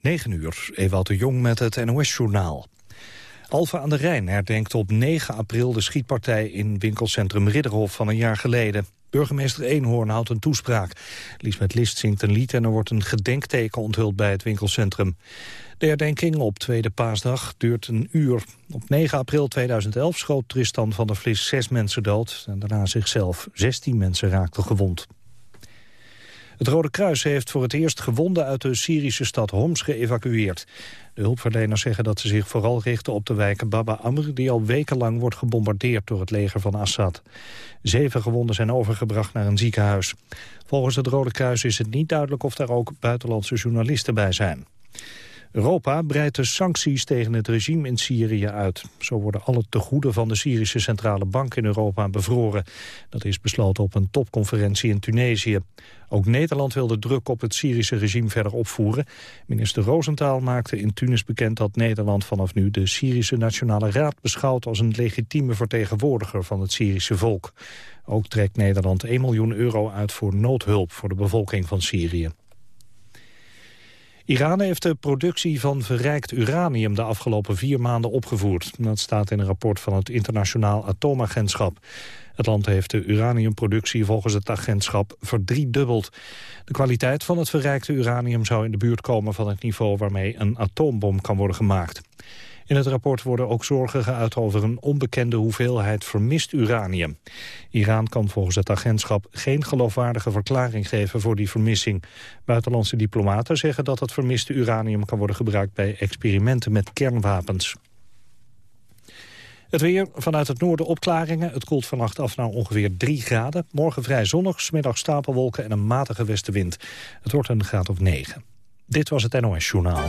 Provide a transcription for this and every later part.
9 uur, Ewout de Jong met het NOS-journaal. Alfa aan de Rijn herdenkt op 9 april de schietpartij in winkelcentrum Ridderhof van een jaar geleden. Burgemeester Eenhoorn houdt een toespraak. Liesbeth List zingt een lied en er wordt een gedenkteken onthuld bij het winkelcentrum. De herdenking op tweede paasdag duurt een uur. Op 9 april 2011 schoot Tristan van der Vlis zes mensen dood... en daarna zichzelf. 16 mensen raakten gewond. Het Rode Kruis heeft voor het eerst gewonden uit de Syrische stad Homs geëvacueerd. De hulpverleners zeggen dat ze zich vooral richten op de wijk Baba Amr... die al wekenlang wordt gebombardeerd door het leger van Assad. Zeven gewonden zijn overgebracht naar een ziekenhuis. Volgens het Rode Kruis is het niet duidelijk of daar ook buitenlandse journalisten bij zijn. Europa breidt de sancties tegen het regime in Syrië uit. Zo worden alle tegoeden van de Syrische Centrale Bank in Europa bevroren. Dat is besloten op een topconferentie in Tunesië. Ook Nederland wil de druk op het Syrische regime verder opvoeren. Minister Roosentaal maakte in Tunis bekend dat Nederland vanaf nu de Syrische Nationale Raad beschouwt als een legitieme vertegenwoordiger van het Syrische volk. Ook trekt Nederland 1 miljoen euro uit voor noodhulp voor de bevolking van Syrië. Iran heeft de productie van verrijkt uranium de afgelopen vier maanden opgevoerd. Dat staat in een rapport van het Internationaal Atoomagentschap. Het land heeft de uraniumproductie volgens het agentschap verdriedubbeld. De kwaliteit van het verrijkte uranium zou in de buurt komen van het niveau waarmee een atoombom kan worden gemaakt. In het rapport worden ook zorgen geuit over een onbekende hoeveelheid vermist uranium. Iran kan volgens het agentschap geen geloofwaardige verklaring geven voor die vermissing. Buitenlandse diplomaten zeggen dat het vermiste uranium kan worden gebruikt bij experimenten met kernwapens. Het weer, vanuit het noorden opklaringen. Het koelt vannacht af naar ongeveer 3 graden. Morgen vrij zonnig, smiddag stapelwolken en een matige westenwind. Het wordt een graad of 9. Dit was het NOS Journaal.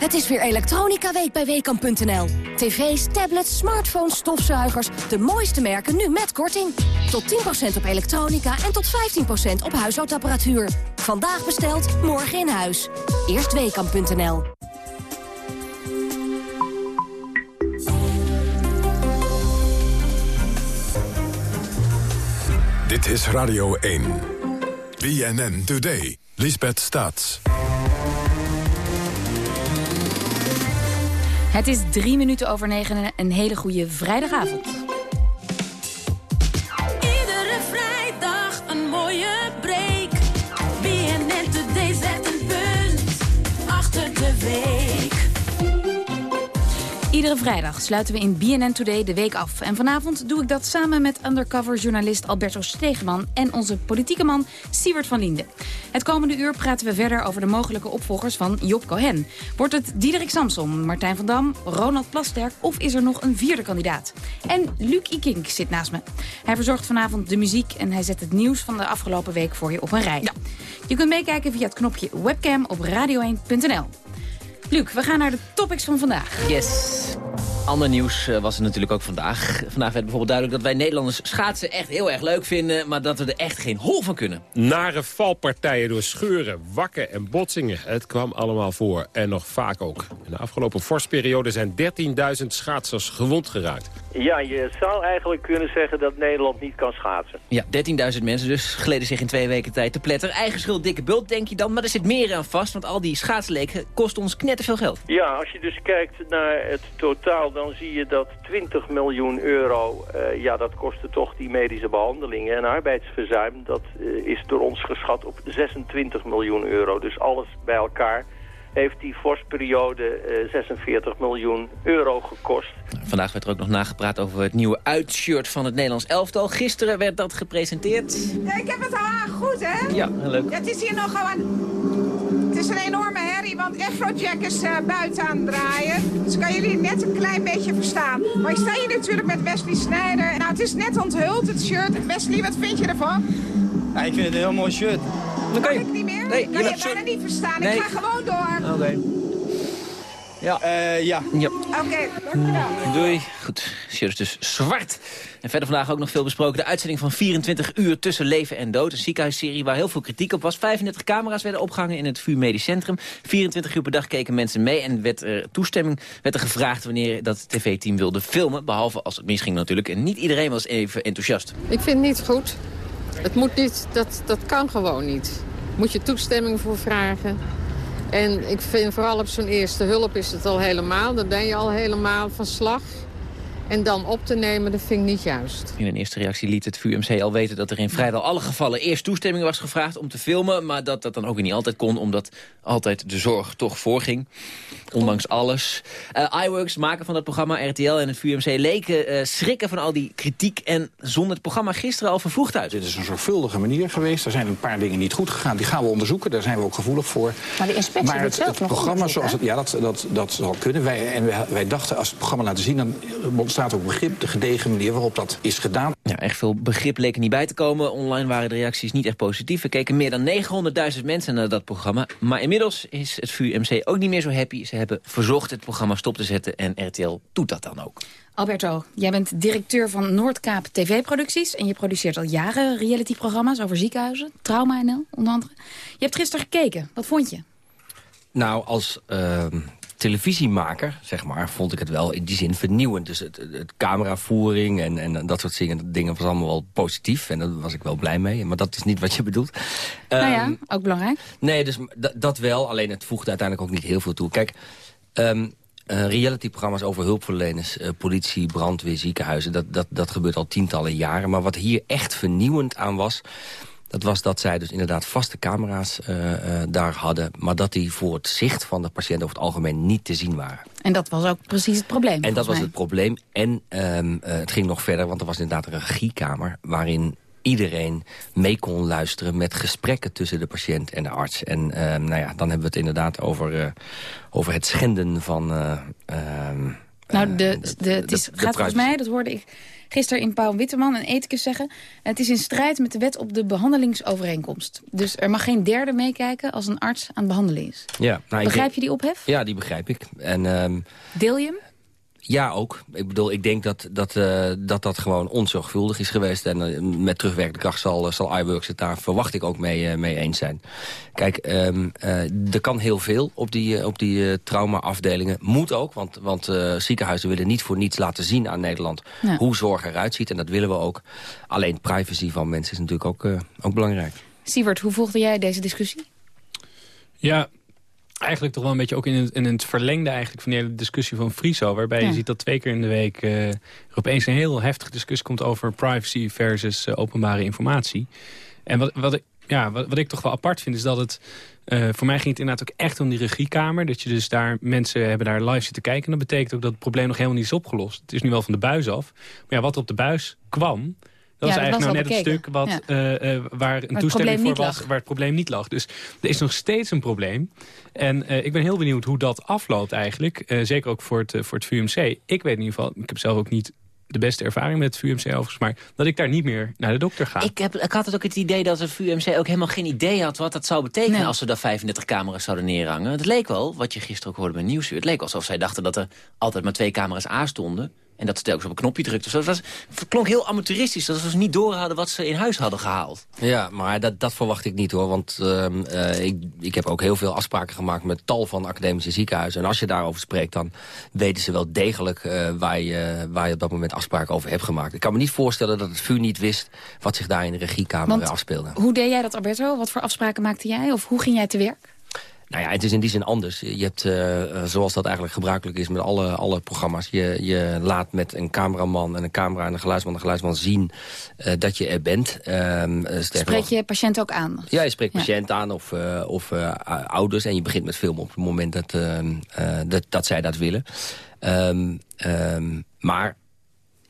Het is weer Elektronica Week bij Weekamp.nl. TV's, tablets, smartphones, stofzuigers. De mooiste merken nu met korting. Tot 10% op elektronica en tot 15% op huishoudapparatuur. Vandaag besteld, morgen in huis. Eerst Weekamp.nl. Dit is Radio 1. BNN Today. Lisbeth Staats. Het is drie minuten over negen en een hele goede vrijdagavond. Iedere vrijdag sluiten we in BNN Today de week af. En vanavond doe ik dat samen met undercover journalist Alberto Stegeman... en onze politieke man Siewert van Linden. Het komende uur praten we verder over de mogelijke opvolgers van Job Cohen. Wordt het Diederik Samson, Martijn van Dam, Ronald Plasterk... of is er nog een vierde kandidaat? En Luc Ikink zit naast me. Hij verzorgt vanavond de muziek en hij zet het nieuws van de afgelopen week voor je op een rij. Je kunt meekijken via het knopje webcam op radio1.nl. Luc, we gaan naar de topics van vandaag. Yes. Ander nieuws eh, was er natuurlijk ook vandaag. Vandaag werd bijvoorbeeld duidelijk dat wij Nederlanders schaatsen echt heel erg leuk vinden... maar dat we er echt geen hol van kunnen. Nare valpartijen door scheuren, wakken en botsingen. Het kwam allemaal voor. En nog vaak ook. In de afgelopen vorstperiode zijn 13.000 schaatsers gewond geraakt. Ja, je zou eigenlijk kunnen zeggen dat Nederland niet kan schaatsen. Ja, 13.000 mensen dus gleden zich in twee weken tijd te pletter. Eigen schuld, dikke bult, denk je dan. Maar er zit meer aan vast, want al die schaatsleken kosten ons knetterveel geld. Ja, als je dus kijkt naar het totaal, dan zie je dat 20 miljoen euro... eh, ja, dat kostte toch die medische behandelingen. En arbeidsverzuim, dat eh, is door ons geschat op 26 miljoen euro. Dus alles bij elkaar heeft die vorstperiode eh, 46 miljoen euro gekost. Vandaag werd er ook nog nagepraat over het nieuwe uitshirt van het Nederlands elftal. Gisteren werd dat gepresenteerd. Ja, ik heb het al aan, goed hè? Ja, heel leuk. Ja, het is hier nog gewoon... Het is een enorme herrie, want Afrojack is eh, buiten aan het draaien. Dus kan jullie net een klein beetje verstaan. Maar ik sta hier natuurlijk met Wesley Snijder. Nou, het is net onthuld, het shirt. Wesley, wat vind je ervan? Ja, ik vind het een heel mooi shirt. Dan kan ik niet meer? Nee, kan je bijna niet verstaan. Nee. Ik ga gewoon door. Oké. Ja. Eh, ja. ja. Oké, dankjewel. Doei. Goed, shirt is dus zwart. En verder vandaag ook nog veel besproken. De uitzending van 24 uur tussen leven en dood. Een ziekenhuisserie waar heel veel kritiek op was. 35 camera's werden opgehangen in het VU Medisch Centrum. 24 uur per dag keken mensen mee. En werd er toestemming werd er gevraagd wanneer dat tv-team wilde filmen. Behalve als het misging natuurlijk. En niet iedereen was even enthousiast. Ik vind het niet goed. Het moet niet, dat, dat kan gewoon niet. Moet je toestemming voor vragen. En ik vind vooral op zo'n eerste hulp is het al helemaal. Dan ben je al helemaal van slag. En dan op te nemen, dat vind ik niet juist. In een eerste reactie liet het VUMC al weten dat er in vrijwel alle gevallen eerst toestemming was gevraagd om te filmen. Maar dat dat dan ook weer niet altijd kon, omdat altijd de zorg toch voorging. Ondanks alles. Eh iWorks, maker van dat programma, RTL en het VUMC leken eh, schrikken van al die kritiek. En zonden het programma gisteren al vervroegd uit. Dit is een zorgvuldige manier geweest. Er zijn een paar dingen niet goed gegaan. Die gaan we onderzoeken. Daar zijn we ook gevoelig voor. Maar de inspectie maar doet het, zelf het nog programma zoals het, ja, dat, dat, dat zal kunnen. Wij, en wij, wij dachten, als we het programma laten zien... dan ontstaat ook begrip, de gedegen manier waarop dat is gedaan. Ja, echt veel begrip leek er niet bij te komen. Online waren de reacties niet echt positief. Er keken meer dan 900.000 mensen naar dat programma. Maar inmiddels is het VUMC ook niet meer zo happy. Ze hebben verzocht het programma stop te zetten en RTL doet dat dan ook. Alberto, jij bent directeur van Noordkaap TV-producties... en je produceert al jaren realityprogramma's over ziekenhuizen. Trauma NL, onder andere. Je hebt gisteren gekeken. Wat vond je? Nou, als ehm, televisiemaker, zeg maar, vond ik het wel in die zin vernieuwend. Dus het, het, cameravoering en, en dat soort dingen, dingen was allemaal wel positief. En daar was ik wel blij mee. Maar dat is niet wat je bedoelt. nou Ehm, ja, ook belangrijk. Nee, dus dat wel. Alleen het voegde uiteindelijk ook niet heel veel toe. Kijk, ehm eh, realityprogramma's over hulpverleners, eh, politie, brandweer, ziekenhuizen... Dat, dat, dat gebeurt al tientallen jaren. Maar wat hier echt vernieuwend aan was... dat was dat zij dus inderdaad vaste camera's eh, eh, daar hadden... maar dat die voor het zicht van de patiënt over het algemeen niet te zien waren. En dat was ook precies het probleem. En dat was het probleem. En ehm, eh, het ging nog verder, want er was inderdaad een regiekamer... waarin iedereen mee kon luisteren met gesprekken tussen de patiënt en de arts. En ehm, nou ja, dan hebben we het inderdaad over, over het schenden van... eh, ehm. Nou, de, de, het is, de gaat volgens mij, dat hoorde ik gisteren in Pauw Witteman, een ethicus zeggen... het is in strijd met de wet op de behandelingsovereenkomst. Dus er mag geen derde meekijken als een arts aan het behandelen is. ja, nou, Begrijp je die ophef? Ja, die begrijp ik. En ehm, Deel je hem? Ja, ook. Ik bedoel, ik denk dat dat, eh, dat, dat gewoon onzorgvuldig is geweest. En eh, met terugwerkende kracht zal, eh, zal iWorks het daar, verwacht ik, ook mee, mee eens zijn. Kijk, ehm, eh, er kan heel veel op die, op die trauma-afdelingen. Moet ook, want, want eh, ziekenhuizen willen niet voor niets laten zien aan Nederland... Ja. hoe zorg eruit ziet, en dat willen we ook. Alleen privacy van mensen is natuurlijk ook, ook belangrijk. Sievert, hoe volgde jij deze discussie? Ja, eigenlijk toch wel een beetje ook in het, in het verlengde eigenlijk van die hele discussie van Friso. Waarbij Ja. je ziet dat twee keer in de week eh, er opeens een heel heftige discussie komt over privacy versus eh, openbare informatie. En wat, wat, ik, ja, wat, wat ik toch wel apart vind is dat het... eh, voor mij ging het inderdaad ook echt om die regiekamer. Dat je dus daar, mensen hebben daar live zitten kijken. En dat betekent ook dat het probleem nog helemaal niet is opgelost. Het is nu wel van de buis af. Maar ja, wat er op de buis kwam... Dat Ja, is dat eigenlijk was nou net het bekeken. stuk wat, Ja. eh, eh, waar een toestemming voor was, lag. waar het probleem niet lag. Dus er is nog steeds een probleem. En eh, ik ben heel benieuwd hoe dat afloopt eigenlijk. Eh, zeker ook voor het, voor het VUMC. Ik weet in ieder geval, ik heb zelf ook niet de beste ervaring met het VUMC overigens... maar dat ik daar niet meer naar de dokter ga. Ik, heb, ik had het ook het idee dat het VUMC ook helemaal geen idee had wat dat zou betekenen Nee. als ze daar 35 camera's zouden neerhangen. Het leek wel, wat je gisteren ook hoorde bij Nieuwsuur, het leek alsof zij dachten dat er altijd maar twee camera's aan stonden. En dat ze telkens op een knopje drukten. Dus dat was, het klonk heel amateuristisch, dat ze dus niet door hadden wat ze in huis hadden gehaald. Ja, maar dat, dat verwacht ik niet hoor. Want ehm, eh, ik, ik heb ook heel veel afspraken gemaakt met tal van academische ziekenhuizen. En als je daarover spreekt, dan weten ze wel degelijk eh, waar, je, waar je op dat moment afspraken over hebt gemaakt. Ik kan me niet voorstellen dat het VU niet wist wat zich daar in de regiekamer Want- afspeelde. Hoe deed jij dat, Alberto? Wat voor afspraken maakte jij? Of hoe ging jij te werk? Nou ja, het is in die zin anders. Je hebt, eh, eh, zoals dat eigenlijk gebruikelijk is met alle, alle programma's... Je, je laat met een cameraman en een camera en een geluidsman en een geluidsman zien eh, dat je er bent. Ehm, eh, Spreek je patiënt ook aan? Ja, je spreekt Ja. patiënten aan of, of ouders. En je begint met filmen op het moment dat, ehm, eh, dat, dat zij dat willen. Ehm, maar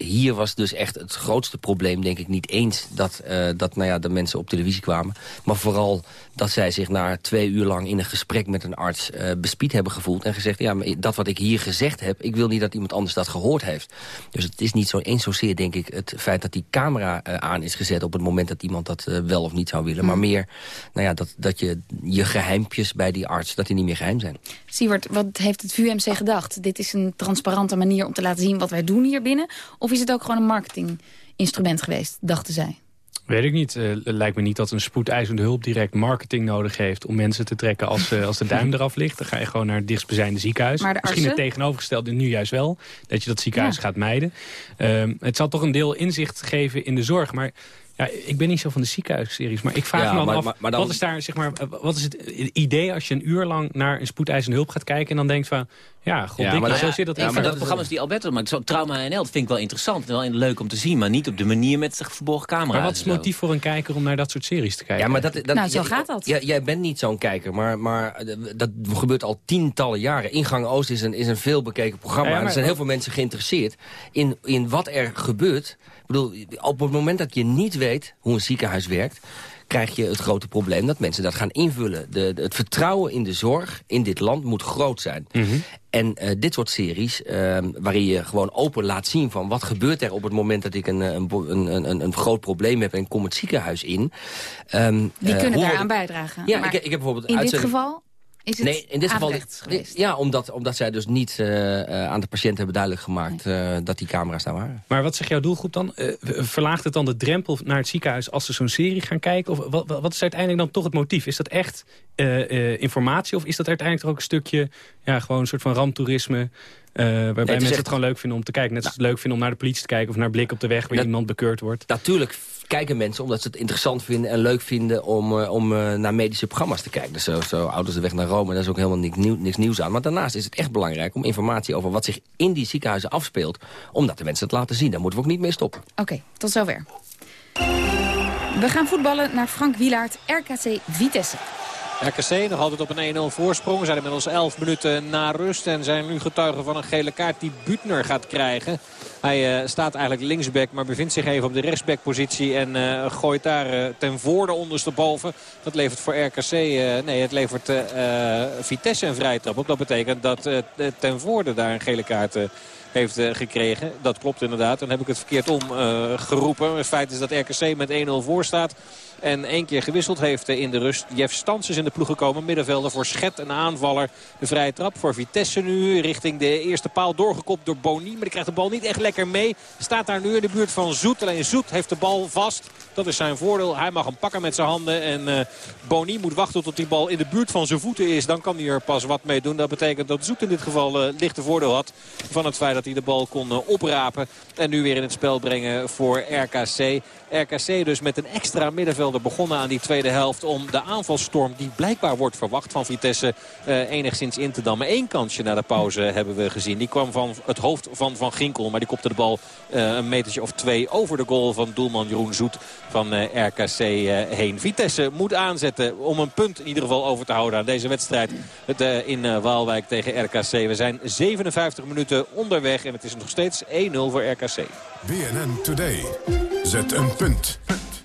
hier was dus echt het grootste probleem, denk ik, niet eens... dat, eh, dat nou ja, de mensen op televisie kwamen. Maar vooral dat zij zich na twee uur lang in een gesprek met een arts... Uh, bespied hebben gevoeld en gezegd... ja, maar dat wat ik hier gezegd heb, ik wil niet dat iemand anders dat gehoord heeft. Dus het is niet zo eens zozeer, denk ik, het feit dat die camera uh, aan is gezet... op het moment dat iemand dat wel of niet zou willen. Maar meer nou ja, dat, dat je je geheimpjes bij die arts, dat die niet meer geheim zijn. Siewert, wat heeft het VUMC gedacht? Dit is een transparante manier om te laten zien wat wij doen hier binnen? Of is het ook gewoon een marketinginstrument geweest, dachten zij? Weet ik niet. Uh, lijkt me niet dat een spoedeisende hulp direct marketing nodig heeft... om mensen te trekken als, uh, als de duim eraf ligt. Dan ga je gewoon naar het dichtstbijzijnde ziekenhuis. Misschien het tegenovergestelde nu juist wel. Dat je dat ziekenhuis Ja. gaat mijden. Ehm, het zal toch een deel inzicht geven in de zorg. Maar ja, ik ben niet zo van de ziekenhuisseries. Maar ik vraag Ja, me dan maar- af, maar- maar dan- wat is daar, zeg maar, wat is het idee als je een uur lang naar een spoedeisende hulp gaat kijken... en dan denkt van, ja, god, Ja, maar zo zit dat ja, maar dat programma's die Alberto maakt, zo Trauma NL, dat vind ik wel interessant. en Wel leuk om te zien, maar niet op de manier met de verborgen camera. Maar wat is het motief voor een kijker om naar dat soort series te kijken? Ja, maar dat, dat, Nou, zo gaat dat. Ja, jij bent niet zo'n kijker, maar, maar eh, dat gebeurt al tientallen jaren. Ingang Oost is een, is een veelbekeken programma. Ja, ja, en er maar- zijn heel veel mensen geïnteresseerd in, in wat er gebeurt. Ik bedoel, op het moment dat je niet weet hoe een ziekenhuis werkt krijg je het grote probleem dat mensen dat gaan invullen. De, de- het vertrouwen in de zorg in dit land moet groot zijn. En eh, dit soort series, ehm, waarin je gewoon open laat zien... van wat gebeurt er op het moment dat ik een, eh, een, een, een, een groot probleem heb... en kom het ziekenhuis in. Ehm, Die eh, kunnen daaraan bijdragen. Ja, Maar ik, ik heb bijvoorbeeld in dit geval is het Nee, in dit geval... geweest. Ja, omdat, omdat zij dus niet eh, eh, aan de patiënt hebben duidelijk gemaakt... eh, dat die camera's daar waren. Maar wat zegt jouw doelgroep dan? Eh, verlaagt het dan de drempel naar het ziekenhuis als ze zo'n serie gaan kijken? Of wat, wat is uiteindelijk dan toch het motief? Is dat echt eh, eh, informatie of is dat uiteindelijk toch ook een stukje... Ja, gewoon een soort van ramptoerisme... eh, waarbij mensen echt- het gewoon leuk vinden om te kijken. Net zoals het leuk vinden om naar de politie te kijken... of naar blik op de weg waar iemand bekeurd wordt. Natuurlijk kijken mensen omdat ze het interessant vinden en leuk vinden... om, eh, om eh, naar medische programma's te kijken. Dus zo, zo Ouders de Weg naar Rome, daar is ook helemaal niks, nieuw, niks nieuws aan. Maar daarnaast is het echt belangrijk om informatie over wat zich in die ziekenhuizen afspeelt... omdat de mensen het laten zien. Daar moeten we ook niet mee stoppen. Oké, tot zover. We gaan voetballen naar Frank Wielaert, RKC Vitesse. RKC nog altijd op een 1-0 voorsprong. Zijn inmiddels 11 minuten na rust. En zijn nu getuigen van een gele kaart die Butner gaat krijgen. Hij eh, staat eigenlijk linksback, maar bevindt zich even op de rechtsbackpositie. En eh, gooit daar eh, ten voorde ondersteboven. Dat levert voor RKC, nee het levert Vitesse een vrije trap op. Dat betekent dat ten voorde daar een gele kaart... heeft eh, gekregen. Dat klopt inderdaad. Dan heb ik het verkeerd om eh. Het feit is dat RKC met 1-0 voor staat. En één keer gewisseld heeft eh, in de rust. Jeff Stans is in de ploeg gekomen. Middenvelder voor Schet, een aanvaller. De vrije trap voor Vitesse nu. Richting de eerste paal doorgekopt door Boni. Maar die krijgt de bal niet echt lekker mee. Staat daar nu in de buurt van Zoet. Alleen Zoet heeft de bal vast. Dat is zijn voordeel. Hij mag hem pakken met zijn handen. En eh Boni moet wachten tot die bal in de buurt van zijn voeten is. Dan kan hij er pas wat mee doen. Dat betekent dat Zoet in dit geval eh, lichte voordeel had. Van het feit dat hij de bal kon eh, oprapen. En nu weer in het spel brengen voor RKC. RKC dus met een extra middenvelder begonnen aan die tweede helft. Om de aanvalstorm die blijkbaar wordt verwacht van Vitesse enigszins in te dammen. Eén kansje na de pauze hebben we gezien. Die kwam van het hoofd van Van Ginkel. Maar die kopte de bal een metertje of twee over de goal van doelman Jeroen Zoet van eh, RKC eh, heen. Vitesse moet aanzetten om een punt in ieder geval over te houden aan deze wedstrijd. Het, eh, in eh, Waalwijk tegen RKC. We zijn 57 minuten onderweg en het is nog steeds 1-0 voor RKC. BNN Today. Zet een punt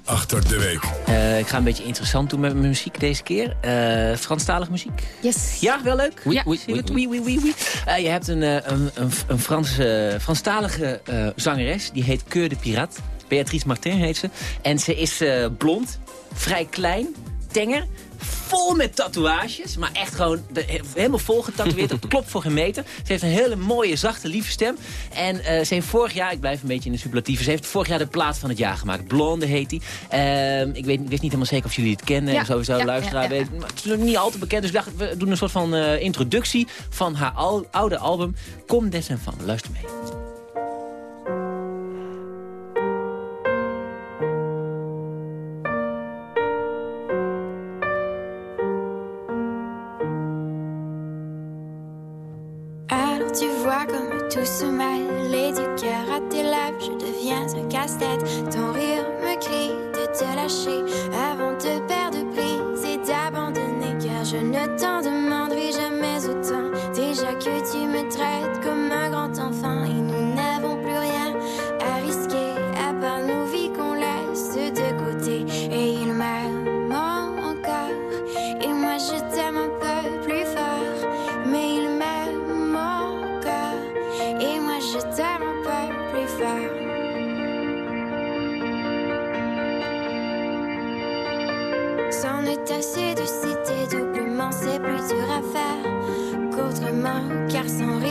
achter de week. Eh, ik ga een beetje interessant doen met mijn muziek deze keer. Eh Franstalig muziek. Yes. Ja, wel leuk? Oui, ja, oui, oui, Oui, oui, oui, oui. Eh, je hebt een, een, een, een Franse, Franstalige eh, zangeres. Die heet Keur de Pirat. Beatrice Martin heet ze. En ze is eh, blond, vrij klein, tenger. Vol met tatoeages, maar echt gewoon de- helemaal vol getatoeëerd. Dat klopt voor geen meter. Ze heeft een hele mooie, zachte, lieve stem. En eh, ze heeft vorig jaar, ik blijf een beetje in de superlatieven... ze heeft vorig jaar de plaat van het jaar gemaakt. Blonde heet die. Ehm, ik weet, wist niet helemaal zeker of jullie het kennen. Ja, sowieso ja, luisteraar ja, weet- maar het is nog niet al te bekend. Dus ik dacht, we doen een soort van eh, introductie van haar al- oude album. Kom des en van. Luister mee. Tout se mêle du cœur à tes lèvres Je deviens un casse-tête. Ton rire me crie de te lâcher car sans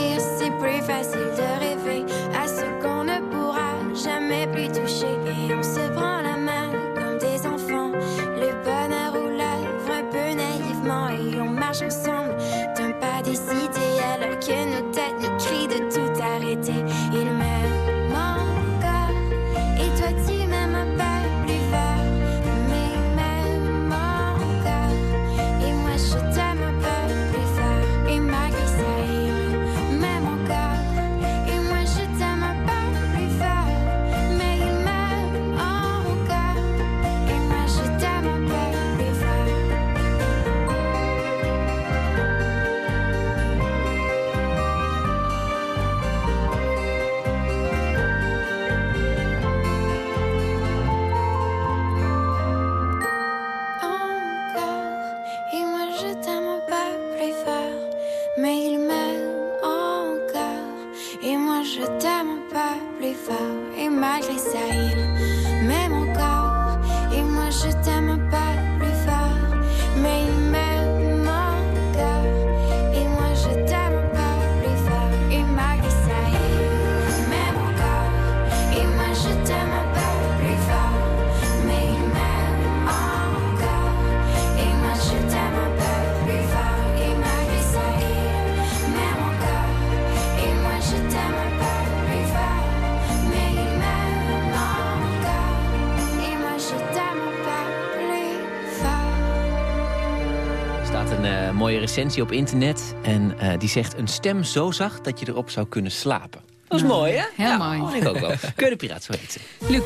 recensie op internet. En eh, die zegt een stem zo zacht dat je erop zou kunnen slapen. Dat is Nou, mooi, hè? heel ja, mooi. dat ik ook wel. Keur de Piraat, zo heet ze. Luc,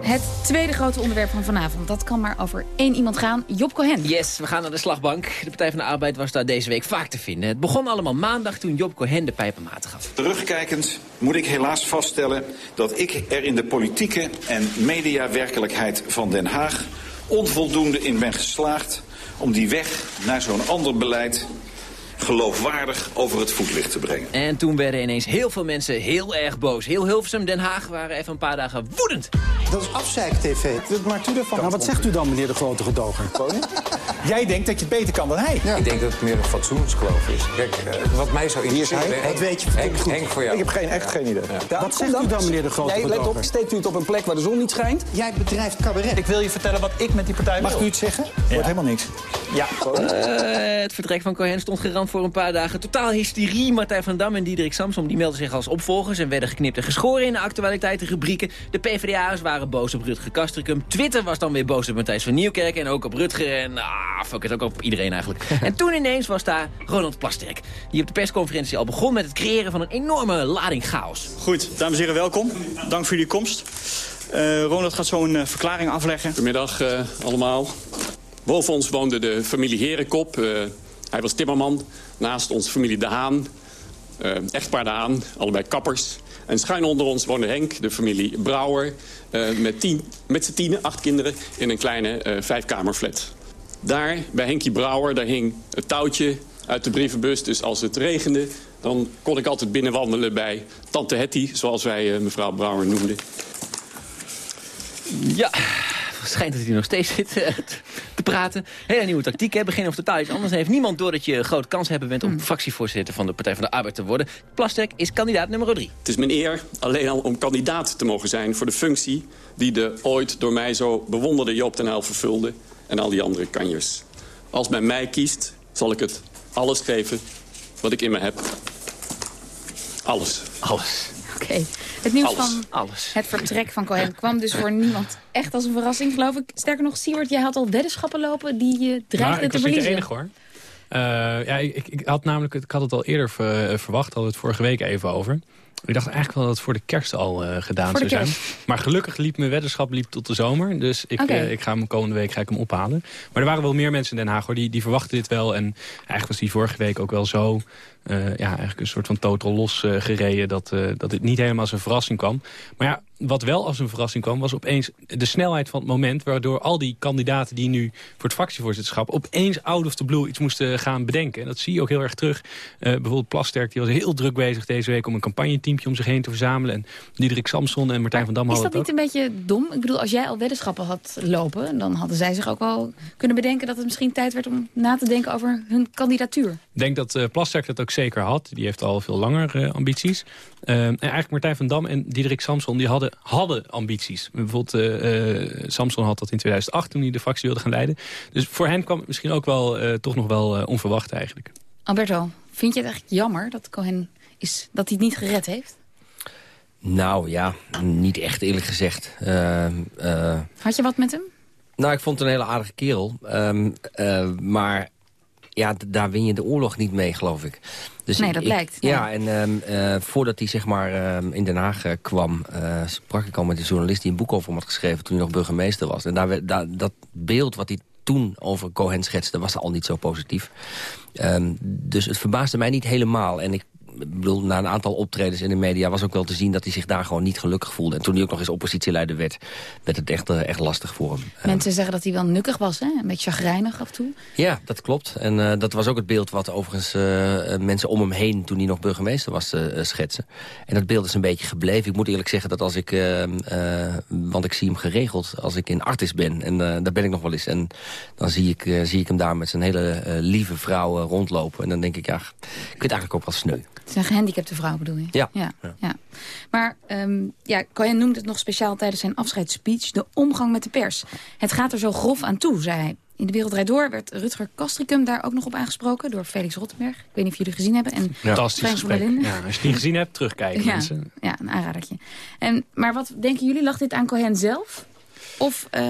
het tweede grote onderwerp van vanavond. Dat kan maar over één iemand gaan. Job Cohen. Yes, we gaan naar de slagbank. De Partij van de Arbeid was daar deze week vaak te vinden. Het begon allemaal maandag toen Job Cohen de pijpenmaten gaf. Terugkijkend moet ik helaas vaststellen dat ik er in de politieke en mediawerkelijkheid van Den Haag onvoldoende in ben geslaagd om die weg naar zo'n ander beleid geloofwaardig over het voetlicht te brengen. En toen werden ineens heel veel mensen heel erg boos. Heel Hilversum, Den Haag waren even een paar dagen woedend. Dat is afzeik-tv. Wat maakt u ervan? Nou, wat zegt u dan, meneer de grote gedoger? Jij denkt dat je het beter kan dan hij. Ik denk dat het meer een fatsoensgeloof is. Kijk, eh, wat mij zou Wie is interesseren... hij? Dat weet je Henk, goed. Henk voor jou. Ik heb geen, echt geen idee. Ja. Wat zegt u dan, meneer de grote Nee, let op, steekt u het op een plek waar de zon niet schijnt? Jij bedrijft cabaret. Ik wil je vertellen wat ik met die partij wil. Mag u het zeggen? Wordt helemaal niks. Ja. Eh, het vertrek van Cohen stond gerand voor een paar dagen. Totaal hysterie. Martijn van Dam en Diederik Samsom die melden zich als opvolgers... en werden geknipt en geschoren in de actualiteitenrubrieken. De PvdA'ers waren boos op Rutger Kastrikum. Twitter was dan weer boos op Matthijs van Nieuwkerk... en ook op Rutger en ah, fuck it, ook op iedereen eigenlijk. en toen ineens was daar Ronald Plasterk... die op de persconferentie al begon met het creëren van een enorme lading chaos. Goed, dames en heren, welkom. Dank voor jullie komst. Eh, Ronald gaat zo een eh, verklaring afleggen. Goedemiddag eh, allemaal. Boven ons woonde de familie Herenkop. Hij was timmerman. Naast ons familie De Haan. Eh, echtpaar De Haan, allebei kappers. En schuin onder ons woonde Henk, de familie Brouwer. eh, met, tien, met z'n tienen, acht kinderen, in een kleine eh, vijfkamerflat. Daar, bij Henkie Brouwer, daar hing het touwtje uit de brievenbus. Dus als het regende, dan kon ik altijd binnenwandelen bij tante Hetty... zoals wij mevrouw Brouwer noemden. Ja, schijnt dat hij nog steeds zit eh, te- te praten. Hele nieuwe tactiek, hè. Begin of totaal iets anders. Heeft niemand door dat je een groot kans hebben bent... om fractievoorzitter van de Partij van de Arbeid te worden. Plasterk is kandidaat nummer drie. Het is mijn eer alleen al om kandidaat te mogen zijn voor de functie... die de ooit door mij zo bewonderde Joop den Uyl vervulde... en al die andere kanjers. Als men mij kiest, zal ik het alles geven wat ik in me heb. Alles. Alles. Oké. Het nieuws Alles. van Alles. het vertrek van Cohen kwam dus voor niemand echt als een verrassing, geloof ik. Sterker nog, Siewert, jij had al weddenschappen lopen die je Nou, dreigden ik te was niet de verliezen. enige hoor. Eh, ja, ik, ik- ik had namelijk, ik had het al eerder ver- verwacht, hadden we het vorige week even over. Ik dacht eigenlijk wel dat het voor de kerst al eh, gedaan Voor zou zijn. Maar gelukkig liep mijn weddenschap liep tot de zomer. Dus ik, eh, ik ga hem komende week ga ik hem ophalen. Maar er waren wel meer mensen in Den Haag hoor, die, die verwachten dit wel. En eigenlijk was die vorige week ook wel zo... eh, ja, eigenlijk een soort van totaal los gereden... Dat, dat het niet helemaal als een verrassing kwam. Maar ja, wat wel als een verrassing kwam... was opeens de snelheid van het moment... waardoor al die kandidaten die nu voor het fractievoorzitterschap... opeens out of the blue iets moesten gaan bedenken. En dat zie je ook heel erg terug. Eh, bijvoorbeeld Plasterk, die was heel druk bezig deze week... om een campagneteampje om zich heen te verzamelen. En Diederik Samson en Martijn van Dam Is hadden dat het ook. niet een beetje dom? Ik bedoel, als jij al weddenschappen had lopen... dan hadden zij zich ook wel kunnen bedenken dat het misschien tijd werd om na te denken over hun kandidatuur. Ik denk dat uh, Plasterk dat ook zeker had. Die heeft al veel langer uh, ambities. Uh, en eigenlijk Martijn van Dam en Diederik Samson die hadden, hadden ambities. Bijvoorbeeld Samson had dat in 2008 toen hij de fractie wilde gaan leiden. Dus voor hen kwam het misschien ook wel toch nog wel onverwacht eigenlijk. Alberto, vind je het eigenlijk jammer dat Cohen is, dat hij het niet gered heeft? Nou ja, niet echt eerlijk gezegd. Had je wat met hem? Nou, ik vond het een hele aardige kerel. Um, maar ja, daar win je de oorlog niet mee, geloof ik. Dus nee, dat lijkt. Ja, en um, uh, voordat hij zeg maar, um, in Den Haag uh, kwam... Uh, sprak ik al met een journalist die een boek over hem had geschreven... toen hij nog burgemeester was. En daar, daar, dat beeld wat hij toen over Cohen schetste... was al niet zo positief. Um, dus het verbaasde mij niet helemaal. En ik ik bedoel, na een aantal optredens in de media was ook wel te zien... dat hij zich daar gewoon niet gelukkig voelde. En toen hij ook nog eens oppositieleider werd, werd het echt, eh, echt lastig voor hem. Mensen zeggen dat hij wel nukkig was, hè? een beetje chagrijnig af en toe. Ja, dat klopt. En uh, dat was ook het beeld wat overigens uh, mensen om hem heen... toen hij nog burgemeester was, schetsen. En dat beeld is een beetje gebleven. Ik moet eerlijk zeggen dat als ik... want ik zie hem geregeld als ik in Artis ben. En daar ben ik nog wel eens. En dan zie ik, zie ik hem daar met zijn hele lieve vrouw rondlopen. En dan denk ik, ja, ik vind het eigenlijk ook wel sneu. Het is een gehandicapte vrouw bedoel je? Ja. ja, ja. Maar um, ja, Cohen noemde het nog speciaal tijdens zijn afscheidsspeech... de omgang met de pers. Het gaat er zo grof aan toe, zei hij. In de Wereldrijd Door werd Rutger Kastricum daar ook nog op aangesproken... door Felix Rottenberg. Ik weet niet of jullie gezien hebben. En Fantastisch gesprek. Ja, als je het niet gezien hebt, terugkijken ja, mensen. Ja, een aanradertje. En, maar wat denken jullie, lag dit aan Cohen zelf? Of uh,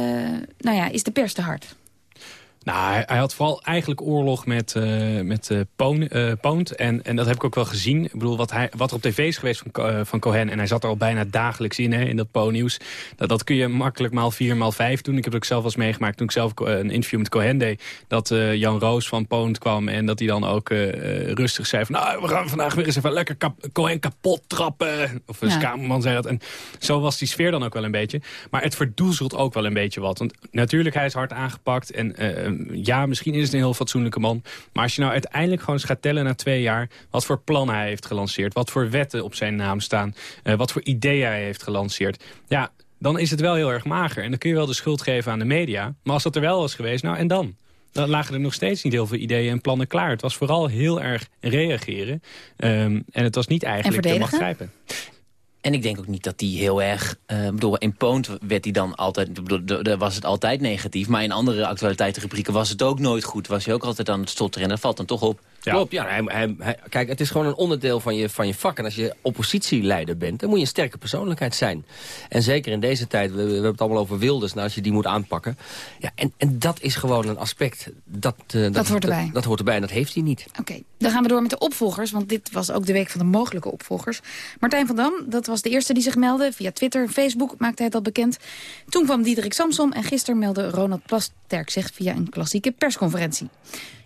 nou ja, is de pers te hard? Nou, hij, had vooral eigenlijk oorlog met, uh, met uh, Poont. En, en dat heb ik ook wel gezien. Ik bedoel, wat, hij, wat er op tv is geweest van, van Cohen... en hij zat er al bijna dagelijks in, hè, in dat Po-nieuws... Dat, dat kun je makkelijk maal vier, maal vijf doen. Ik heb het ook zelf wel eens meegemaakt toen ik zelf een interview met Cohen deed... dat Jan Roos van Poont kwam en dat hij dan ook rustig zei... van, nou, we gaan vandaag weer eens even lekker kap Cohen kapot trappen. Of een ja. kamerman zei dat. En zo was die sfeer dan ook wel een beetje. Maar het verdoezelt ook wel een beetje wat. Want natuurlijk, hij is hard aangepakt... en ja, misschien is het een heel fatsoenlijke man. Maar als je nou uiteindelijk gewoon eens gaat tellen na twee jaar... wat voor plannen hij heeft gelanceerd, wat voor wetten op zijn naam staan... Uh, wat voor ideeën hij heeft gelanceerd... ja, dan is het wel heel erg mager. En dan kun je wel de schuld geven aan de media. Maar als dat er wel was geweest, nou en dan? Dan lagen er nog steeds niet heel veel ideeën en plannen klaar. Het was vooral heel erg reageren. Um, en het was niet eigenlijk te grijpen. En ik denk ook niet dat die heel erg... Uh, bedoel, in Poont werd hij dan altijd... Daar was het altijd negatief. Maar in andere actualiteitenrubrieken was het ook nooit goed. Was hij ook altijd aan het stotteren. En dat valt dan toch op. Ja. Klopt, ja. Hij, hij, hij, kijk, het is gewoon een onderdeel van je, van je vak. En als je oppositieleider bent, dan moet je een sterke persoonlijkheid zijn. En zeker in deze tijd, we, we hebben het allemaal over Wilders... Nou, als je die moet aanpakken. Ja, en, en dat is gewoon een aspect. Dat, uh, dat, dat, hoort erbij. Dat, dat, hoort erbij en dat heeft hij niet. Oké, dan gaan we door met de opvolgers. Want dit was ook de week van de mogelijke opvolgers. Martijn van Dam, dat was de eerste die zich meldde. Via Twitter, Facebook maakte hij het al bekend. Toen kwam Diederik Samsom en gisteren meldde Ronald Plasterk zich... via een klassieke persconferentie.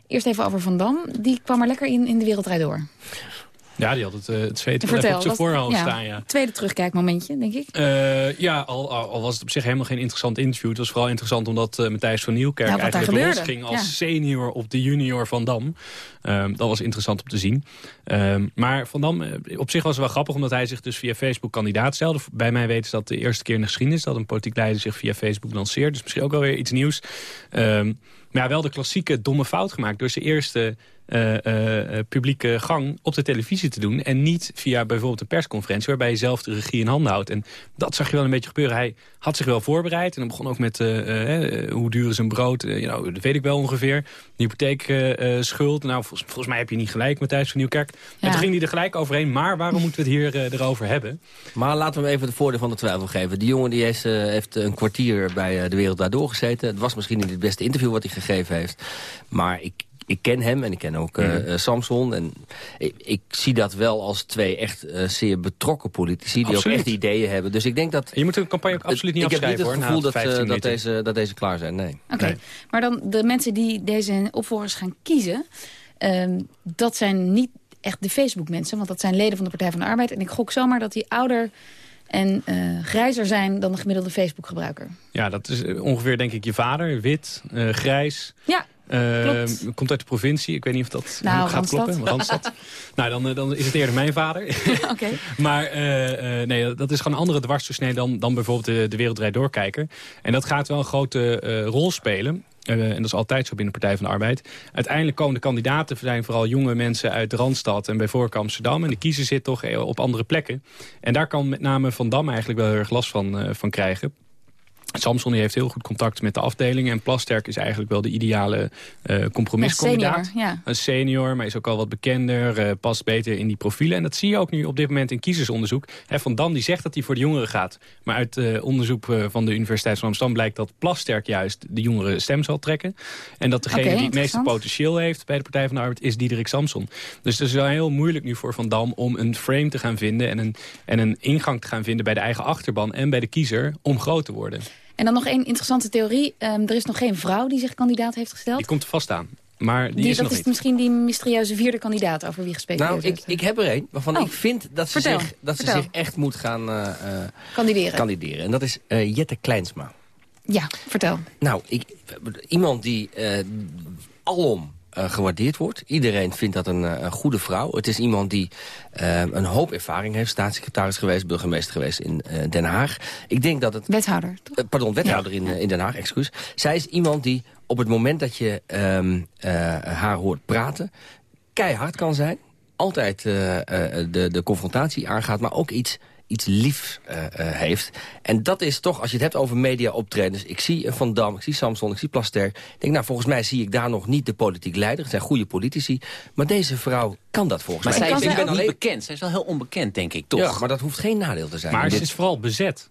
Eerst even over Van Dam. Die kwam er lekker in in de wereldrijd door. Ja, die had het, uh, het zweet op zijn voorhoofd staan. Ja. Tweede terugkijkmomentje, denk ik. Uh, ja, al, al, was het op zich helemaal geen interessant interview. Het was vooral interessant omdat uh, Matthijs van Nieuwkerk eigenlijk losging als ja. senior op de junior Van Dam. Um, dat was interessant om te zien. Um, maar Van Dam, op zich was het wel grappig omdat hij zich dus via Facebook kandidaat stelde. Bij mij weten ze dat de eerste keer in de geschiedenis dat een politiek leider zich via Facebook lanceert. Dus misschien ook wel weer iets nieuws. Um, maar ja, wel de klassieke domme fout gemaakt door zijn eerste uh, uh, publieke gang op de televisie te doen. En niet via bijvoorbeeld een persconferentie waarbij je zelf de regie in handen houdt. En dat zag je wel een beetje gebeuren. Hij had zich wel voorbereid. En dan begon ook met uh, hoe duur is een brood. you know, dat weet ik wel ongeveer. De hypotheekschuld. nou, volgens, volgens, mij heb je niet gelijk met Thijs van Nieuwkerk. Ja. En toen ging hij er gelijk overheen. Maar waarom moeten we het hier erover hebben? Maar laten we hem even de voordeel van de twijfel geven. Die jongen die heeft, heeft een kwartier bij De Wereld Daardoor gezeten. Het was misschien niet het beste interview wat hij gegeven heeft. Maar ik, ik ken hem en ik ken ook uh, Samson. En ik, ik, zie dat wel als twee echt uh, zeer betrokken politici... die absoluut. ook echt ideeën hebben. Dus ik denk dat... Je moet de campagne ook absoluut niet afschrijven, Ik heb niet het gevoel dat, dat, deze, dat deze klaar zijn, nee. Oké, okay. nee. maar dan de mensen die deze opvolgers gaan kiezen... Uh, dat zijn niet echt de Facebook-mensen... want dat zijn leden van de Partij van de Arbeid. En ik gok zomaar dat die ouder en uh, grijzer zijn dan de gemiddelde Facebook-gebruiker. Ja, dat is ongeveer denk ik je vader. Wit, uh, grijs. Ja, Eh, Klopt. komt uit de provincie. Ik weet niet of dat Nou, gaat Randstad. kloppen. Randstad. nou, dan, eh, dan is het eerder mijn vader. Oké. Maar eh, eh, nee, dat is gewoon een andere dwarsdoorsnee dan, dan bijvoorbeeld de, de Wereldrijd Doorkijker. En dat gaat wel een grote rol spelen. En dat is altijd zo binnen de Partij van de Arbeid. Uiteindelijk komen de kandidaten zijn vooral jonge mensen uit Randstad en bij voorkeur Amsterdam. En de kiezer zit toch op andere plekken. En daar kan met name Van Dam eigenlijk wel heel erg last van, van krijgen. Samson die heeft heel goed contact met de afdeling. En Plasterk is eigenlijk wel de ideale eh compromiskandidaat. Ja, senior, ja. Een senior, maar is ook al wat bekender. eh, past beter in die profielen. En dat zie je ook nu op dit moment in kiezersonderzoek. Van Dam die zegt dat hij voor de jongeren gaat. Maar uit eh, onderzoek van de Universiteit van Amsterdam blijkt dat Plasterk juist de jongere stem zal trekken. En dat degene die het meeste potentieel heeft bij de Partij van de Arbeid is Diederik Samson. Dus het is wel heel moeilijk nu voor Van Dam om een frame te gaan vinden. En een, en een ingang te gaan vinden bij de eigen achterban en bij de kiezer om groot te worden. En dan nog één interessante theorie. Ehm, er is nog geen vrouw die zich kandidaat heeft gesteld. Die komt er vast aan. Maar die, Die- is dat nog is niet. misschien die mysterieuze vierde kandidaat over wie gespeculeerd Nou, ik, wordt. ik heb er een waarvan Oh, ik vind dat ze, vertel, zich, dat ze zich echt moet gaan eh, eh, Kandideren. kandideren. En dat is eh, Jette Kleinsma. Ja, vertel. Nou, ik, iemand die eh, alom eh, gewaardeerd wordt. Iedereen vindt dat een, eh, een goede vrouw. Het is iemand die eh, een hoop ervaring heeft. Staatssecretaris geweest, burgemeester geweest in Den Haag. Ik denk dat het... Wethouder, pardon, wethouder in, in Den Haag, excuus. Zij is iemand die op het moment dat je ehm, eh, haar hoort praten... keihard kan zijn. Altijd de, de confrontatie aangaat, maar ook iets iets liefs eh, eh, heeft. En dat is toch, als je het hebt over media-optredens... ik zie Van Dam, ik zie Samson, ik zie Plasterk... ik denk, nou, volgens mij zie ik daar nog niet de politiek leider. Het zijn goede politici. Maar deze vrouw kan dat volgens Maar mij. zij is Ik niet bekend. Zij is wel heel onbekend, denk ik, toch? Ja, maar dat hoeft geen nadeel te zijn. Maar ze dit- is vooral bezet.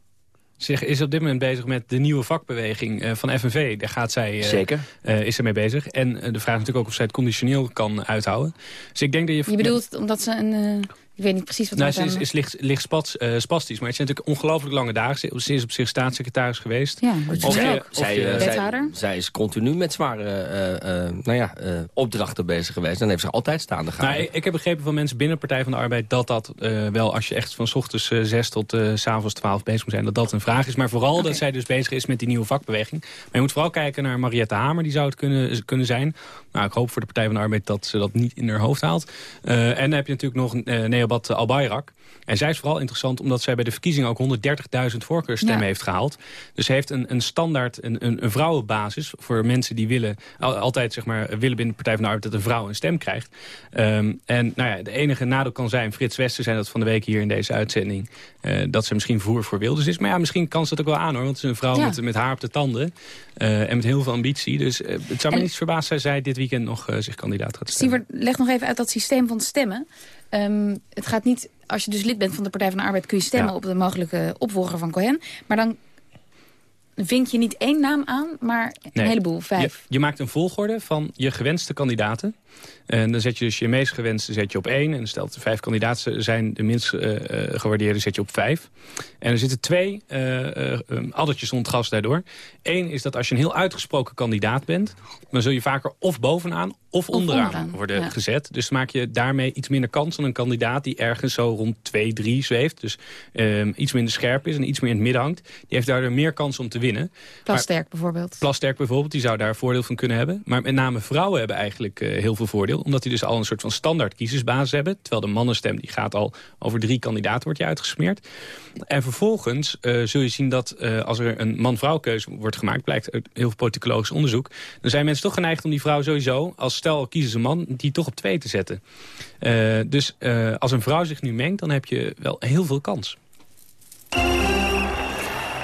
Ze is op dit moment bezig met de nieuwe vakbeweging eh, van FNV. Daar gaat zij, eh, Zeker. eh, is ze mee bezig. En de vraag is natuurlijk ook of zij het conditioneel kan uithouden. Dus ik denk dat je... Je bedoelt omdat ze een... eh, ik weet niet precies wat Nou, het ze is, is licht, licht spats, eh, spastisch. Maar het zijn natuurlijk ongelooflijk lange dagen. Ze, ze is op zich staatssecretaris geweest. Ja, Of zij, je- of zij, je- eh, zij- zij is continu met zware eh, nou ja, eh, opdrachten bezig geweest. En heeft zich altijd staande gehouden. Nou, ik, ik heb begrepen van mensen binnen Partij van de Arbeid... dat dat eh, wel, als je echt van 's ochtends eh, 6 tot eh, s s'avonds 12 bezig moet zijn... dat dat een vraag is. Maar vooral dat zij dus bezig is met die nieuwe vakbeweging. Maar je moet vooral kijken naar Mariette Hamer. Die zou het kunnen, kunnen zijn. Nou, ik hoop voor de Partij van de Arbeid dat ze dat niet in haar hoofd haalt. Eh, en dan heb je natuurlijk nog eh Neobat Albayrak. En zij is vooral interessant omdat zij bij de verkiezingen ook 130.000 voorkeurstemmen Ja. heeft gehaald. Dus ze heeft een, een standaard, een, een, een vrouwenbasis voor mensen die willen, al- altijd zeg maar, willen binnen de Partij van de Arbeid dat een vrouw een stem krijgt. Ehm, en nou ja, de enige nadeel kan zijn, Frits Wester zei dat van de week hier in deze uitzending, eh, dat ze misschien voer voor Wilders is. Maar ja, misschien kan ze dat ook wel aan hoor, want het is een vrouw Ja. met, met haar op de tanden eh, en met heel veel ambitie. Dus eh, het zou me En- niet verbazen als zij dit weekend nog zich kandidaat gaat stellen. Sievert, leg nog even uit dat systeem van stemmen. Ehm, het gaat niet, als je dus lid bent van de Partij van de Arbeid... kun je stemmen Ja. op de mogelijke opvolger van Cohen. Maar dan vink je niet één naam aan, maar een Nee. heleboel, vijf. Je, je maakt een volgorde van je gewenste kandidaten. En dan zet je dus je meest gewenste zet je op één. En stel dat er vijf kandidaten zijn, de minst eh, eh, gewaardeerde zet je op vijf. En er zitten twee um, addertjes het gas daardoor. Eén is dat als je een heel uitgesproken kandidaat bent... dan zul je vaker of bovenaan of onderaan, onderaan, worden ja. gezet. Dus maak je daarmee iets minder kans dan een kandidaat... die ergens zo rond 2, 3 zweeft. Dus ehm, iets minder scherp is en iets meer in het midden hangt. Die heeft daardoor meer kans om te winnen. Plasterk bijvoorbeeld. Plasterk bijvoorbeeld, die zou daar voordeel van kunnen hebben. Maar met name vrouwen hebben eigenlijk heel veel voordeel. Omdat die dus al een soort van standaard kiezersbasis hebben. Terwijl de mannenstem die gaat al over drie kandidaten wordt je uitgesmeerd. En vervolgens eh, zul je zien dat eh, als er een man-vrouw keuze wordt gemaakt... blijkt uit heel veel politicologisch onderzoek... dan zijn mensen toch geneigd om die vrouw sowieso... als stel kiezen ze een man, die toch op twee te zetten. Eh, dus als een vrouw zich nu mengt, dan heb je wel heel veel kans.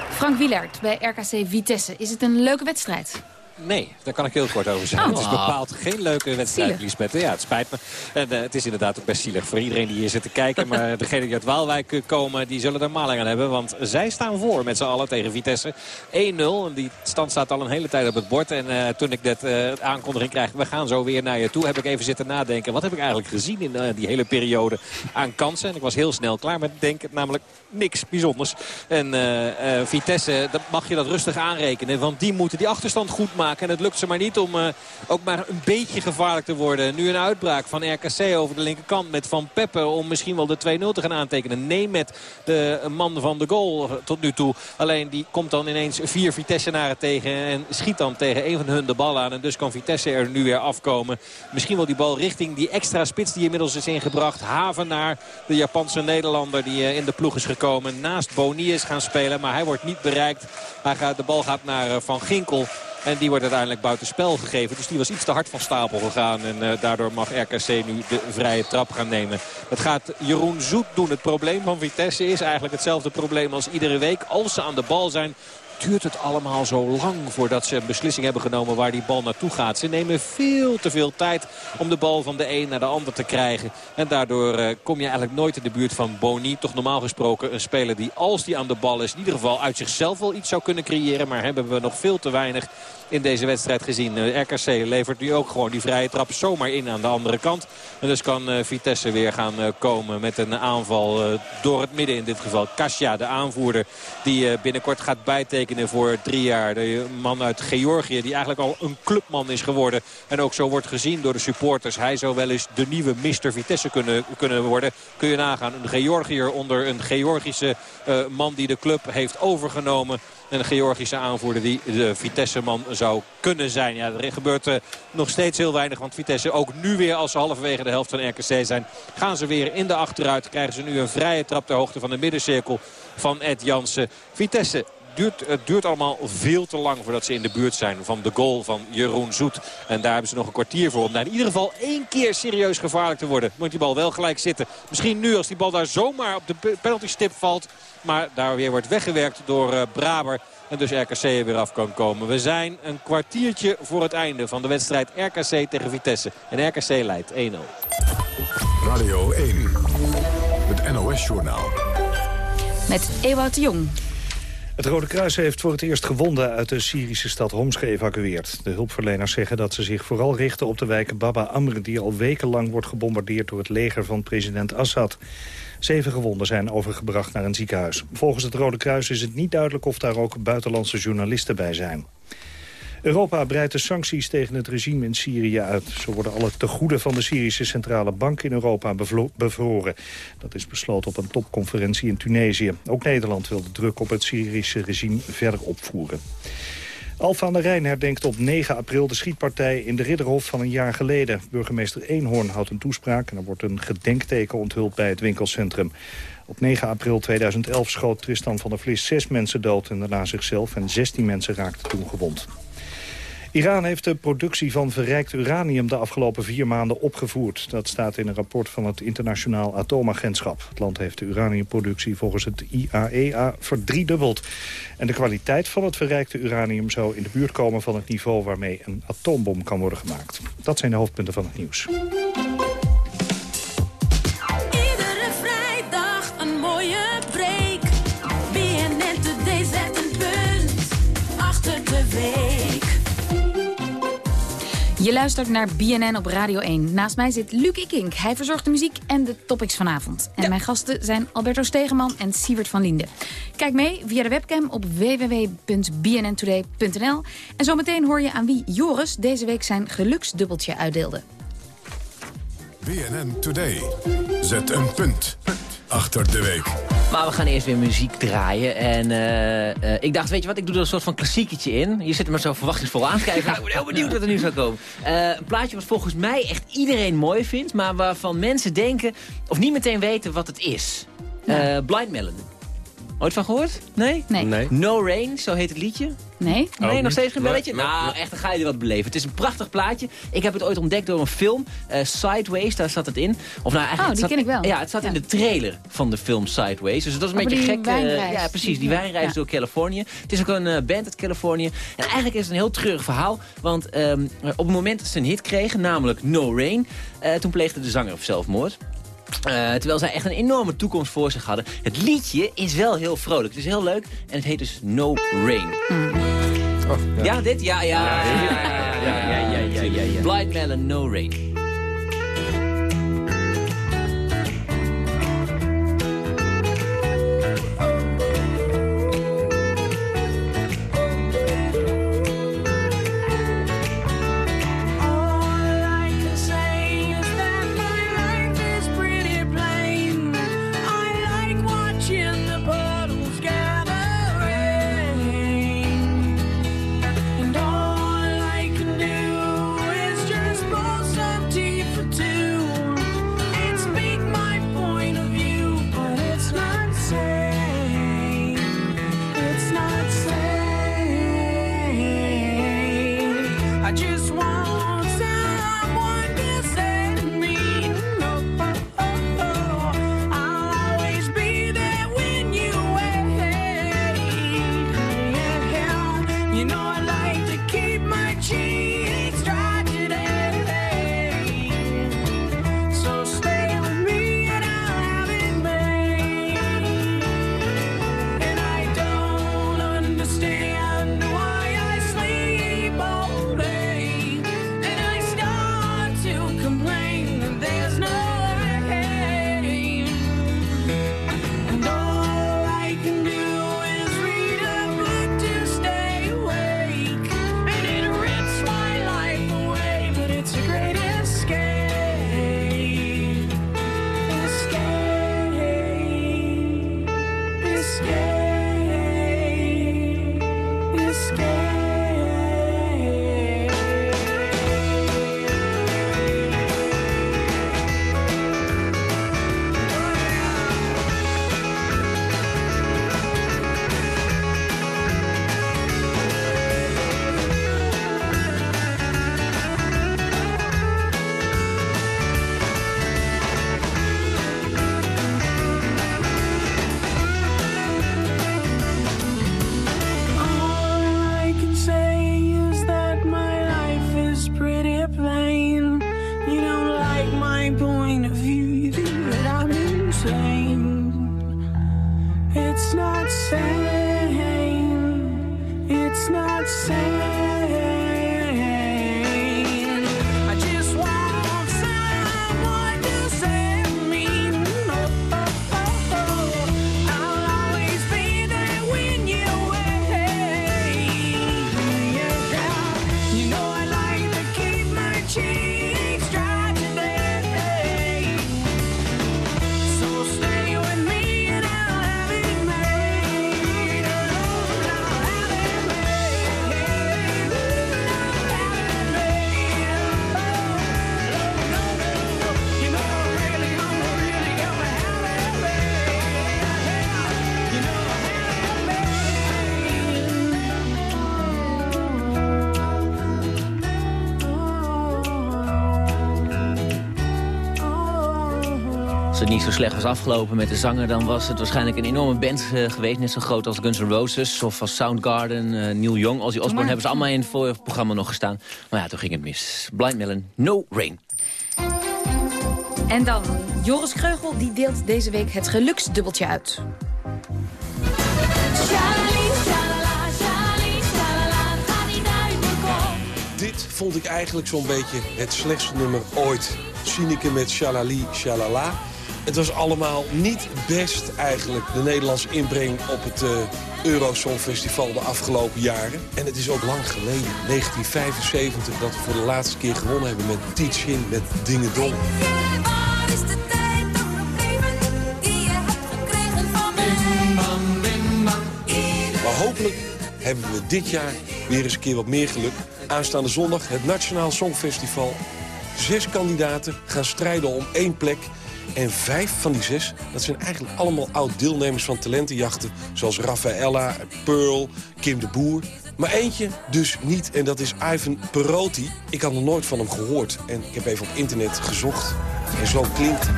Frank Wielaert bij RKC Vitesse. Is het een leuke wedstrijd? Nee, daar kan ik heel kort over zeggen. Oh. Het is bepaald geen leuke wedstrijd, Zielig. Liesbeth. Ja, het spijt me. En eh, het is inderdaad ook best zielig voor iedereen die hier zit te kijken. Maar degenen die uit Waalwijk eh, komen, die zullen er maling aan hebben. Want zij staan voor met z'n allen tegen Vitesse. 1-0. En die stand staat al een hele tijd op het bord. En eh, toen ik dat eh, aankondiging krijg, we gaan zo weer naar je toe, heb ik even zitten nadenken. Wat heb ik eigenlijk gezien in die hele periode aan kansen? En ik was heel snel klaar met denken, namelijk niks bijzonders. En Vitesse, dat mag je dat rustig aanrekenen. Want die moeten die achterstand goed maken. En het lukt ze maar niet om uh, ook maar een beetje gevaarlijk te worden. Nu een uitbraak van RKC over de linkerkant met Van Peppe... om misschien wel de 2-0 te gaan aantekenen. Nee met de man van de goal tot nu toe. Alleen die komt dan ineens vier Vitessenaren tegen... en schiet dan tegen een van hun de bal aan. En dus kan Vitesse er nu weer afkomen. Misschien wel die bal richting die extra spits die inmiddels is ingebracht. Havenaar, de Japanse Nederlander die eh, in de ploeg is gekomen. Naast Boni is gaan spelen, maar hij wordt niet bereikt. Hij gaat, de bal gaat naar eh, Van Ginkel. En die wordt uiteindelijk buitenspel gegeven. Dus die was iets te hard van stapel gegaan. En uh, daardoor mag RKC nu de vrije trap gaan nemen. Dat gaat Jeroen Zoet doen. Het probleem van Vitesse is eigenlijk hetzelfde probleem als iedere week. Als ze aan de bal zijn duurt het allemaal zo lang voordat ze een beslissing hebben genomen waar die bal naartoe gaat. Ze nemen veel te veel tijd om de bal van de een naar de ander te krijgen. En daardoor uh, kom je eigenlijk nooit in de buurt van Boni. Toch normaal gesproken een speler die als die aan de bal is in ieder geval uit zichzelf wel iets zou kunnen creëren. Maar hebben we nog veel te weinig in deze wedstrijd gezien. Eh, RKC levert nu ook gewoon die vrije trap zomaar in aan de andere kant. En dus kan uh, Vitesse weer gaan komen met een aanval door het midden in dit geval. Kasia, de aanvoerder, die binnenkort gaat bijtekenen voor drie jaar. De man uit Georgië, die eigenlijk al een clubman is geworden. En ook zo wordt gezien door de supporters. Hij zou wel eens de nieuwe Mr. Vitesse kunnen, kunnen worden. Kun je nagaan. Een Georgiër onder een Georgische man die de club heeft overgenomen. En een Georgische aanvoerder die de Vitesse-man zou kunnen zijn. Ja, er gebeurt uh, nog steeds heel weinig. Want Vitesse ook nu weer als ze halverwege de helft van RKC zijn. Gaan ze weer in de achteruit. Krijgen ze nu een vrije trap ter hoogte van de middencirkel van Ed Jansen. Vitesse duurt, het duurt allemaal veel te lang voordat ze in de buurt zijn van de goal van Jeroen Zoet. En daar hebben ze nog een kwartier voor om daar in ieder geval één keer serieus gevaarlijk te worden. Moet die bal wel gelijk zitten. Misschien nu als die bal daar zomaar op de penaltystip valt. Maar daar weer wordt weggewerkt door uh, Braber. En dus RKC er weer af kan komen. We zijn een kwartiertje voor het einde van de wedstrijd RKC tegen Vitesse. En RKC leidt 1-0. Radio 1, het NOS-journaal. Met Ewout de Jong. Het Rode Kruis heeft voor het eerst gewonden uit de Syrische stad Homs geëvacueerd. De hulpverleners zeggen dat ze zich vooral richten op de wijk Baba Amr... die al wekenlang wordt gebombardeerd door het leger van president Assad. Zeven gewonden zijn overgebracht naar een ziekenhuis. Volgens het Rode Kruis is het niet duidelijk of daar ook buitenlandse journalisten bij zijn. Europa breidt de sancties tegen het regime in Syrië uit. Zo worden alle tegoeden van de Syrische Centrale Bank in Europa bevroren. Dat is besloten op een topconferentie in Tunesië. Ook Nederland wil de druk op het Syrische regime verder opvoeren. Alfa aan de Rijn herdenkt op 9 april de schietpartij in de Ridderhof van een jaar geleden. Burgemeester Eenhoorn houdt een toespraak en er wordt een gedenkteken onthuld bij het winkelcentrum. Op 9 april 2011 schoot Tristan van der Vlis zes mensen dood en daarna zichzelf en 16 mensen raakten toen gewond. Iran heeft de productie van verrijkt uranium de afgelopen vier maanden opgevoerd. Dat staat in een rapport van het Internationaal Atoomagentschap. Het land heeft de uraniumproductie volgens het IAEA e verdriedubbeld. En de kwaliteit van het verrijkte uranium zou in de buurt komen van het niveau waarmee een atoombom kan worden gemaakt. Dat zijn de hoofdpunten van het nieuws. Je luistert naar BNN op Radio 1. Naast mij zit Luc Ikink. Hij verzorgt de muziek en de topics vanavond. En mijn gasten zijn Alberto Stegeman en Sievert van Linden. Kijk mee via de webcam op www.bnntoday.nl. En zometeen hoor je aan wie Joris deze week zijn geluksdubbeltje uitdeelde. BNN Today. Zet een punt achter de week. Maar we gaan eerst weer muziek draaien. En uh, uh, ik dacht, weet je wat, ik doe er een soort van klassieketje in. Je zit er maar zo verwachtingsvol aan te kijken. ik ben heel benieuwd wat er nu zou komen. Uh, een plaatje wat volgens mij echt iedereen mooi vindt. Maar waarvan mensen denken, of niet meteen weten wat het is. Ja. Blind Melon. Ooit van gehoord? Nee? nee? No Rain, zo heet het liedje. Nee? Nee, nog steeds geen belletje? Nou, echt, dan ga je wat beleven. Het is een prachtig plaatje. Ik heb het ooit ontdekt door een film. Uh, Sideways, daar zat het in. Of nou, eigenlijk, oh, die ken ik wel. Ja, het zat in de trailer van de film Sideways. Dus dat is een beetje gek. Uh, ja, precies. Die wijnreis door Californië. Het is ook een uh, band uit Californië. En eigenlijk is het een heel treurig verhaal. Want um, op het moment dat ze een hit kregen, namelijk No Rain... toen pleegde de zanger zelfmoord. Uh, terwijl zij echt een enorme toekomst voor zich hadden. Het liedje is wel heel vrolijk. Het is heel leuk. En het heet dus No Rain. Mm. Oh, ja. ja. dit? Ja, ja. ja, ja, ja, ja, ja, ja Blind Melon, No Rain. Het niet zo slecht was afgelopen met de zanger... dan was het waarschijnlijk een enorme band eh, geweest. Net zo groot als Guns N' Roses of als Soundgarden, eh, Neil Young. Ozzy Osbourne maar. hebben ze allemaal in het voorprogramma nog gestaan. Maar ja, toen ging het mis. Blind Melon, No Rain. En dan, Joris Kreugel die deelt deze week het geluksdubbeltje uit. Dit vond ik eigenlijk zo'n beetje het slechtste nummer ooit. Sineke met Shalali Shalala. Het was allemaal niet best eigenlijk, de Nederlandse inbreng op het eh Eurosong Festival de afgelopen jaren. En het is ook lang geleden, 1975, dat we voor de laatste keer gewonnen hebben met Teaching, met Dingedong. Maar hopelijk hebben we dit jaar weer eens een keer wat meer geluk. Aanstaande zondag het Nationaal Songfestival. Zes kandidaten gaan strijden om één plek. En vijf van die zes, dat zijn eigenlijk allemaal oud-deelnemers van talentenjachten... zoals Rafaella, Pearl, Kim de Boer. Maar eentje dus niet, en dat is Ivan Perotti. Ik had nog nooit van hem gehoord en ik heb even op internet gezocht. En zo klinkt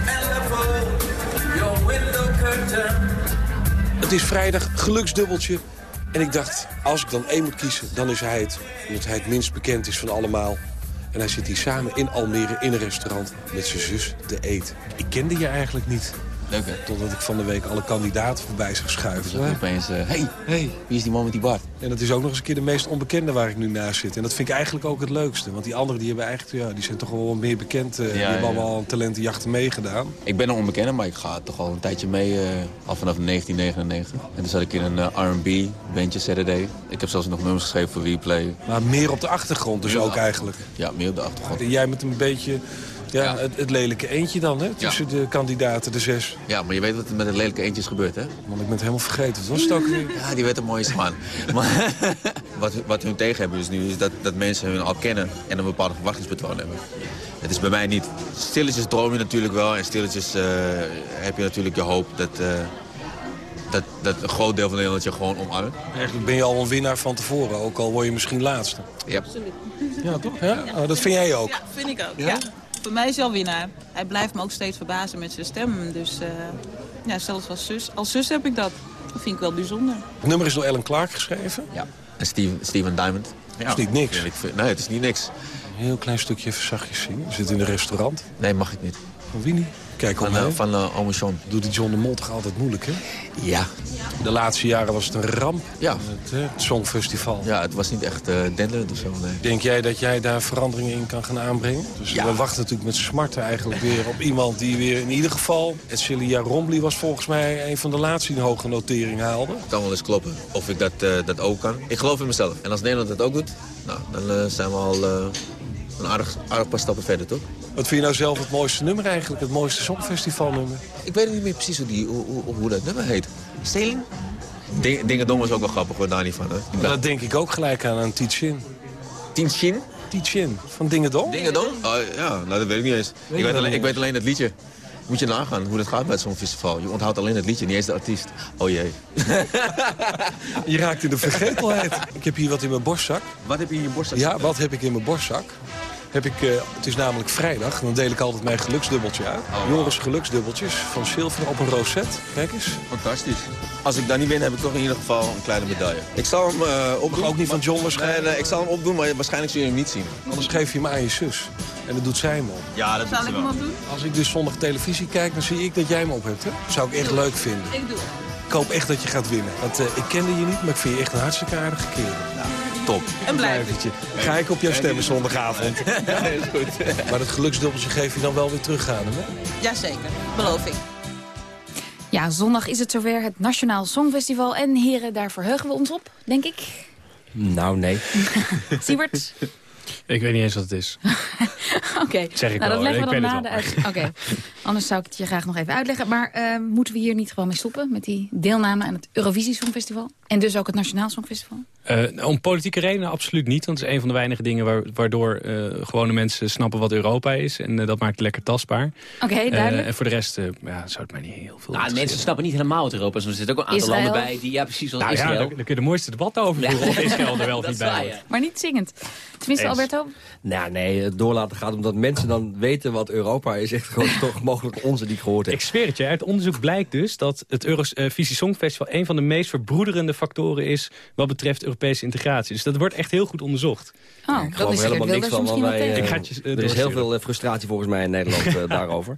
Het is vrijdag, geluksdubbeltje. En ik dacht, als ik dan één moet kiezen, dan is hij het. Omdat hij het minst bekend is van allemaal. En hij zit hier samen in Almere in een restaurant met zijn zus te eten. Ik kende je eigenlijk niet. Totdat ik van de week alle kandidaten voorbij zag schuiven. Zo opeens, hé, hey, hey, wie is die man met die bart? En dat is ook nog eens een keer de meest onbekende waar ik nu naast zit. En dat vind ik eigenlijk ook het leukste. Want die anderen die hebben eigenlijk, ja, die zijn toch wel wat meer bekend. eh, die ja, hebben allemaal aan talentenjachten meegedaan. Ik ben een onbekende, maar ik ga toch al een tijdje mee, eh, al vanaf 1999. En toen zat ik in een eh, R&B bandje, Saturday. Ik heb zelfs nog nummers geschreven voor Replay. Maar meer op de achtergrond dus ook eigenlijk. Ja, meer op de achtergrond. En jij met een beetje ja, Het, het lelijke eentje dan, hè? Tussen de kandidaten, de zes. Ja, maar je weet wat er met het lelijke eentje is gebeurd, hè? Want ik ben het helemaal vergeten. Wat was het ook weer? Ja, die werd een mooie smaan. maar wat, wat hun tegen hebben is nu, is dat, dat mensen hun al kennen en een bepaald verwachtingspatroon hebben. Het is bij mij niet. Stilletjes droom je natuurlijk wel en stilletjes eh, heb je natuurlijk je hoop dat, eh, dat, dat een groot deel van Nederland je gewoon omarmt. Eigenlijk ben je al een winnaar van tevoren, ook al word je misschien laatste. Ja. Ja, toch? Ja? Oh, dat vind jij ook? Ja, vind ik ook. Ja? Ja? Voor mij is hij al winnaar. Hij blijft me ook steeds verbazen met zijn stem. Dus eh, ja, zelfs als zus, als zus heb ik dat. Dat vind ik wel bijzonder. Het nummer is door Ellen Clark geschreven. Ja. En Steven, Steven Diamond. Dat is niet niks. Ik vind- nee, het is niet niks. Een heel klein stukje even zachtjes zingen. We zitten in een restaurant. Nee, mag ik niet. Van wie niet? Kijk om Van, eh, van uh, John. Doet die John de Mol toch altijd moeilijk, hè? Ja. De laatste jaren was het een ramp. Ja. Het, het Songfestival. Ja, het was niet echt uh, of zo, nee. Denk jij dat jij daar veranderingen in kan gaan aanbrengen? Dus Ja. we wachten natuurlijk met smart eigenlijk weer op iemand die weer in ieder geval... Celia Rombly was volgens mij een van de laatste die een hoge notering haalde. Het kan wel eens kloppen of ik dat, eh, dat ook kan. Ik geloof in mezelf. En als Nederland het ook doet, nou, dan eh, zijn we al eh, een aardig, aardig paar stappen verder, toch? Wat vind je nou zelf het mooiste nummer eigenlijk? Het mooiste Songfestivalnummer? Ik weet niet meer precies hoe, die, hoe, hoe, hoe dat nummer heet. Steling? Ding, is ook wel grappig, hoor, daar niet van. Hè? Dat denk ik ook gelijk aan, aan Tietjin. Tietjin? Tietjin, van Dingedom. Dingedom? Oh, ja, nou, dat weet ik niet eens. Weet ik, weet alleen, ik weet alleen het liedje. Moet je nagaan hoe dat gaat bij zo'n festival. Je onthoudt alleen het liedje, niet eens de artiest. Oh jee. Je raakt in de vergetelheid. ik heb hier wat in mijn borstzak. Wat heb je in je borstzak? Ja, wat heb ik in mijn borstzak? Heb ik, eh, het is namelijk vrijdag, dan deel ik altijd mijn geluksdubbeltje uit. Joris geluksdubbeltjes van zilver op een roset. Kijk eens. Fantastisch. Als ik daar niet win, heb ik toch in ieder geval een kleine medaille. Ik zal hem uh, opdoen. ook niet van John waarschijnlijk? Nee, nee, ik zal hem opdoen, maar waarschijnlijk zul je hem niet zien. Anders geef je hem aan je zus. En dat doet zij hem op. Ja, dat Zal doet ik ze hem wel. opdoen? Als ik dus zondag televisie kijk, dan zie ik dat jij hem op hebt. Hè? Zou ik echt leuk vinden. Ik doe het. Ik hoop echt dat je gaat winnen. Want eh, ik kende je niet, maar ik vind je echt een hartstikke aardige kerel. Top. En blijf Blijvertje. Ga ik op jou stemmen zondagavond. Ja, is goed. Maar dat geluksdubbeltje geef je dan wel weer terug aan hem, hè? Jazeker, beloof ik. Ja, zondag is het zover het Nationaal Songfestival. En heren, daar verheugen we ons op, denk ik. Nou, nee. Siebert? Ik weet niet eens wat het is. Oké, Zeg ik nou, dat leggen we dan na de uit. Oké, anders zou ik het je graag nog even uitleggen. Maar eh, moeten we hier niet gewoon mee stoppen met die deelname aan het Eurovisie Songfestival? En dus ook het Nationaal Songfestival? Eh, om politieke redenen absoluut niet. Want het is een van de weinige dingen waar, waardoor eh, gewone mensen snappen wat Europa is. En eh, dat maakt het lekker tastbaar. Oké, Eh, duidelijk. en voor de rest eh, ja, zou het mij niet heel veel Nou, mensen snappen niet helemaal wat Europa is. want Er zitten ook een aantal Israël. landen bij die, ja precies zoals Nou ja, Israël. daar, daar kun je de mooiste debatten over voeren. Of Israël er wel of niet bij hoort. ja. Maar niet zingend. Tenminste, Eens. Alberto? Nou, nee, het doorlaten gaat omdat mensen dan weten wat Europa is. Echt gewoon toch mogelijk onze die ik gehoord heb. Ik zweer het je, uit onderzoek blijkt dus dat het Eurovisie Songfestival... een van de meest verbroederende factoren is wat betreft Europese integratie. Dus dat wordt echt heel goed onderzocht. Oh, Ik dat is er helemaal niks van. Want wij, eh, Ik ga je, eh, er is heel veel eh, frustratie volgens mij in Nederland daarover.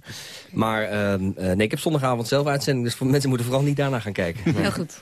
Maar ehm, eh, nee, ik heb zondagavond zelf uitzending. Dus voor mensen moeten vooral niet daarna gaan kijken. Heel goed.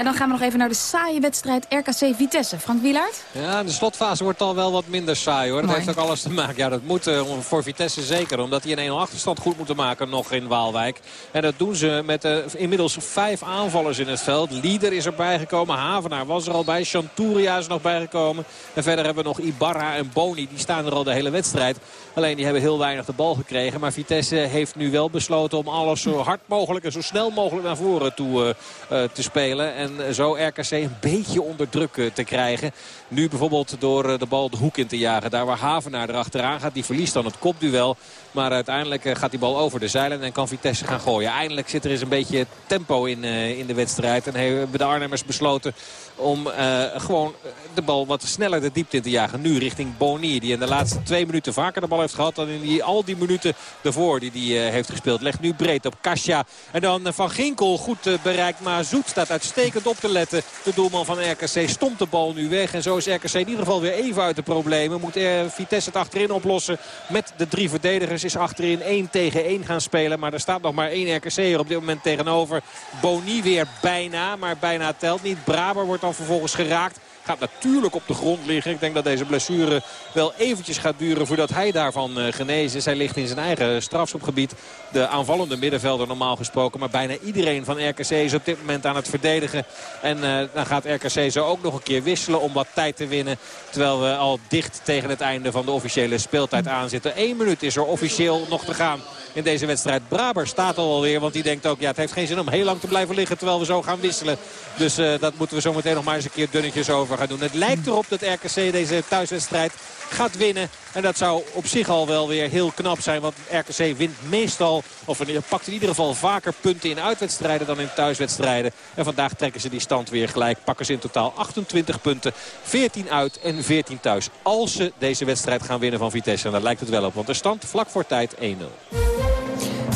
En dan gaan we nog even naar de saaie wedstrijd RKC Vitesse. Frank Wielaert? Ja, de slotfase wordt al wel wat minder saai hoor. Dat Mooi. heeft ook alles te maken. Ja, dat moet eh, voor Vitesse zeker. Omdat die een 1-0 achterstand goed moeten maken nog in Waalwijk. En dat doen ze met eh, inmiddels vijf aanvallers in het veld. Lieder is erbij gekomen. Havenaar was er al bij. Chanturia is nog bijgekomen. En verder hebben we nog Ibarra en Boni. Die staan er al de hele wedstrijd. Alleen die hebben heel weinig de bal gekregen. Maar Vitesse heeft nu wel besloten om alles zo hard mogelijk en zo snel mogelijk naar voren toe eh, te spelen. En zo RKC een beetje onder druk eh, te krijgen. Nu bijvoorbeeld door eh, de bal de hoek in te jagen. Daar waar Havenaar erachteraan gaat. Die verliest dan het kopduel. Maar uiteindelijk eh, gaat die bal over de zeilen en kan Vitesse gaan gooien. Eindelijk zit er eens een beetje tempo in, eh, in de wedstrijd. En hebben de Arnhemmers besloten om eh, gewoon de bal wat sneller de diepte in te jagen. Nu richting Boni, die in de laatste twee minuten vaker de bal heeft gehad... dan in die, al die minuten daarvoor die hij heeft gespeeld. Legt nu breed op Kasia. En dan Van Ginkel goed bereikt, maar Zoet staat uitstekend op te letten. De doelman van RKC stomt de bal nu weg. En zo is RKC in ieder geval weer even uit de problemen. Moet Vitesse het achterin oplossen met de drie verdedigers. Is achterin 1 tegen 1 gaan spelen. Maar er staat nog maar één RKC'er op dit moment tegenover. Boni weer bijna, maar bijna telt niet. Braber wordt dan vervolgens geraakt. Gaat natuurlijk op de grond liggen. Ik denk dat deze blessure wel eventjes gaat duren voordat hij daarvan eh, genezen is. Hij ligt in zijn eigen strafschopgebied. De aanvallende middenvelder normaal gesproken. Maar bijna iedereen van RKC is op dit moment aan het verdedigen. En eh, dan gaat RKC zo ook nog een keer wisselen om wat tijd te winnen. Terwijl we al dicht tegen het einde van de officiële speeltijd aanzitten. Eén minuut is er officieel nog te gaan in deze wedstrijd. Braber staat al alweer, want die denkt ook... ja, het heeft geen zin om heel lang te blijven liggen terwijl we zo gaan wisselen. Dus eh, dat moeten we zo meteen nog maar eens een keer dunnetjes over gaan doen. Het lijkt erop dat RKC deze thuiswedstrijd gaat winnen. En dat zou op zich al wel weer heel knap zijn. Want RKC wint meestal, of pakt in ieder geval vaker punten in uitwedstrijden dan in thuiswedstrijden. En vandaag trekken ze die stand weer gelijk. Pakken ze in totaal 28 punten. 14 uit en 14 thuis. Als ze deze wedstrijd gaan winnen van Vitesse. En daar lijkt het wel op. Want de stand vlak voor tijd 1-0.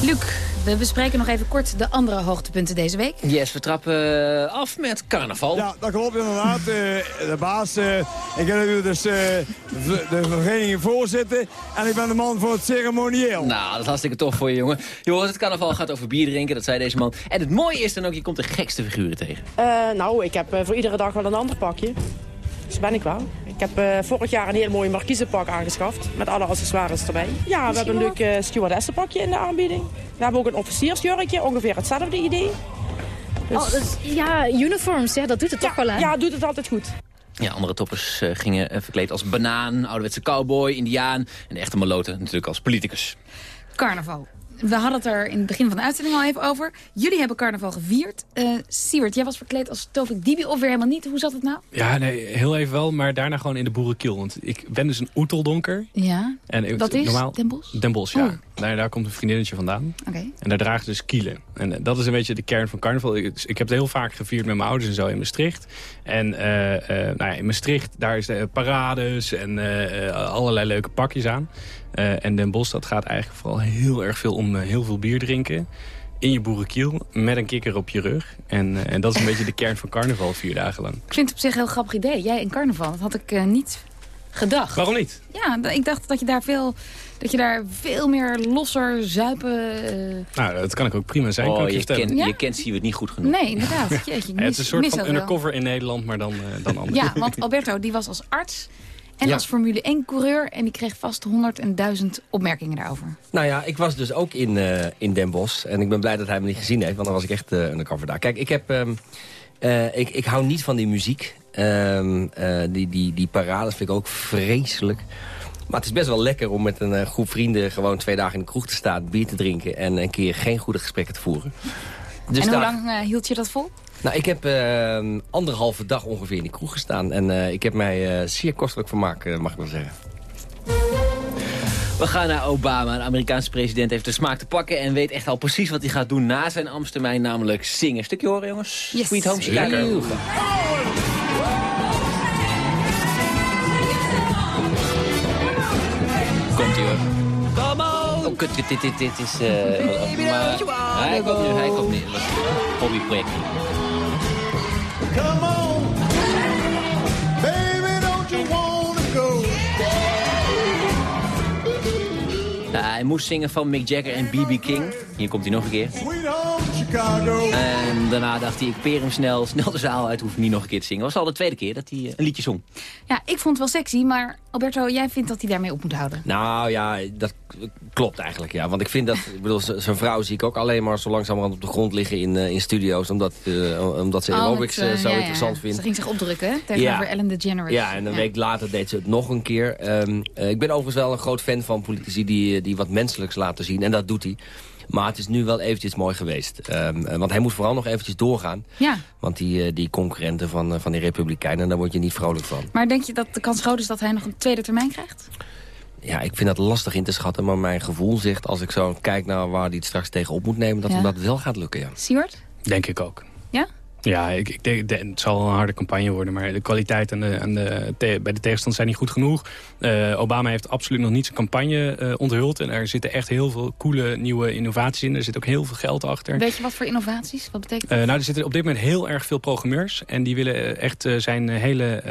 Luc, We bespreken nog even kort de andere hoogtepunten deze week. Yes, we trappen eh, af met carnaval. Ja, dat klopt inderdaad. Eh, de baas, eh, ik ben natuurlijk dus eh, de, vereniging voorzitter en ik ben de man voor het ceremonieel. Nou, dat is hartstikke tof voor je, jongen. Jongens, het carnaval gaat over bier drinken, dat zei deze man. En het mooie is dan ook, je komt de gekste figuren tegen. Eh, nou, ik heb voor iedere dag wel een ander pakje. Dus ben ik wel. Ik heb eh, vorig jaar een heel mooi markiezenpak aangeschaft. Met alle accessoires erbij. Ja, we hebben een leuk uh, stewardessenpakje in de aanbieding. We hebben ook een officiersjurkje, ongeveer hetzelfde idee. Dus- Oh, dus, ja, uniforms, ja, dat doet het toch wel aan. Ja, doet het altijd goed. Ja, andere toppers eh, gingen eh, verkleed als banaan, ouderwetse cowboy, indiaan... en de echte maloten natuurlijk als politicus. Carnaval. We hadden het er in het begin van de uitzending al even over. Jullie hebben carnaval gevierd. Siewert, jij was verkleed als Tovik Dibi of weer helemaal niet. Hoe zat het nou? Ja, nee, heel even wel, maar daarna gewoon in de boerenkiel. Want ik ben dus een oeteldonker. Ja. En Wat is normaal, Den Bosch? Den Bosch, ja. Oh. Daar, daar komt een vriendinnetje vandaan. Oké. En daar dragen ze dus kielen. En eh, dat is een beetje de kern van carnaval. Ik, ik heb het heel vaak gevierd met mijn ouders en zo in Maastricht. En eh, eh, nou ja, in Maastricht, daar is de parades en allerlei leuke pakjes aan. En Den Bosch, dat gaat eigenlijk vooral heel erg veel om heel veel bier drinken. In je boerenkiel, met een kikker op je rug. En, en dat is een beetje de kern van carnaval, vier dagen lang. Ik vind het op zich een heel grappig idee. Jij in carnaval, dat had ik niet gedacht. Waarom niet? Ja, ik dacht dat je daar veel, dat je daar veel meer losser zuipen... eh, Nou, dat kan ik ook prima zijn, kan oh, ik je je, vertellen. ken, Ja? je kent Siewert niet goed genoeg. Nee, inderdaad. Jeetje, Ja, het is een soort van wel. undercover in Nederland, maar dan, eh, dan anders. Ja, want Alberto die was als arts en Ja. als Formule 1-coureur... en die kreeg vast 100 en 1000 opmerkingen daarover. Nou ja, ik was dus ook in, eh, in Den Bosch. En ik ben blij dat hij me niet gezien heeft, want dan was ik echt uh, undercover daar. Kijk, ik, heb, ehm, eh, ik, ik hou niet van die muziek. Ehm, eh, die, die, die parades vind ik ook vreselijk. Maar het is best wel lekker om met een eh, groep vrienden... gewoon twee dagen in de kroeg te staan, bier te drinken... en een keer geen goede gesprekken te voeren. Dus en hoe daar- lang eh, hield je dat vol? Nou, ik heb ehm, anderhalve dag ongeveer in die kroeg gestaan. En eh, ik heb mij eh, zeer kostelijk vermaakt, mag ik wel zeggen. We gaan naar Obama. De Amerikaanse president heeft de smaak te pakken... en weet echt al precies wat hij gaat doen na zijn ambtstermijn. Namelijk zingen. Stukje horen, jongens? Yes. Sweet Home Chicago. Komt ie hoor. Oh, kut, dit, dit, dit, dit is... eh maar, hij komt nu, hij komt nu. Hobbyproject. Come on, baby, don't you wanna go? Ja, hij moest zingen van Mick Jagger en B.B. King. Hier komt hij nog een keer. Chicago. En daarna dacht hij, ik peer hem snel, snel de zaal uit. Hoef ik niet nog een keer te zingen. was al de tweede keer dat hij eh, een liedje zong. Ja, ik vond het wel sexy, maar Alberto, jij vindt dat hij daarmee op moet houden. Nou ja, dat klopt eigenlijk, ja. Want ik vind dat, ik bedoel, zijn vrouw zie ik ook alleen maar zo langzamerhand op de grond liggen in, eh, in studio's. Omdat, eh, omdat ze Oh, aerobics zo ja, ja. interessant vindt. Ze ging zich opdrukken, hè? Tegenover Ja. Ellen DeGeneres. Ja, en een week later deed ze het nog een keer. Ehm, eh, ik ben overigens wel een groot fan van politici die, die wat menselijks laten zien. En dat doet hij. Maar het is nu wel eventjes mooi geweest. Ehm, eh, want hij moet vooral nog eventjes doorgaan. Ja, Want die, eh, die concurrenten van, eh, van die Republikeinen, daar word je niet vrolijk van. maar denk je dat de kans groot is dat hij nog een tweede termijn krijgt? Ja, ik vind dat lastig in te schatten. Maar mijn gevoel zegt, als ik zo kijk naar waar hij het straks tegenop moet nemen... dat Ja. hem dat wel gaat lukken, ja. Siewert? Denk ik ook. Ja? Ik, ik denk, de- het zal een harde campagne worden, maar de kwaliteit aan de, aan de, te- bij de tegenstand zijn niet goed genoeg. Eh, Obama heeft absoluut nog niet zijn campagne eh, onthuld. En er zitten echt heel veel coole nieuwe innovaties in. Er zit ook heel veel geld achter. Weet je wat voor innovaties? Wat betekent Eh, dat? nou, er zitten op dit moment heel erg veel programmeurs. En die willen echt zijn hele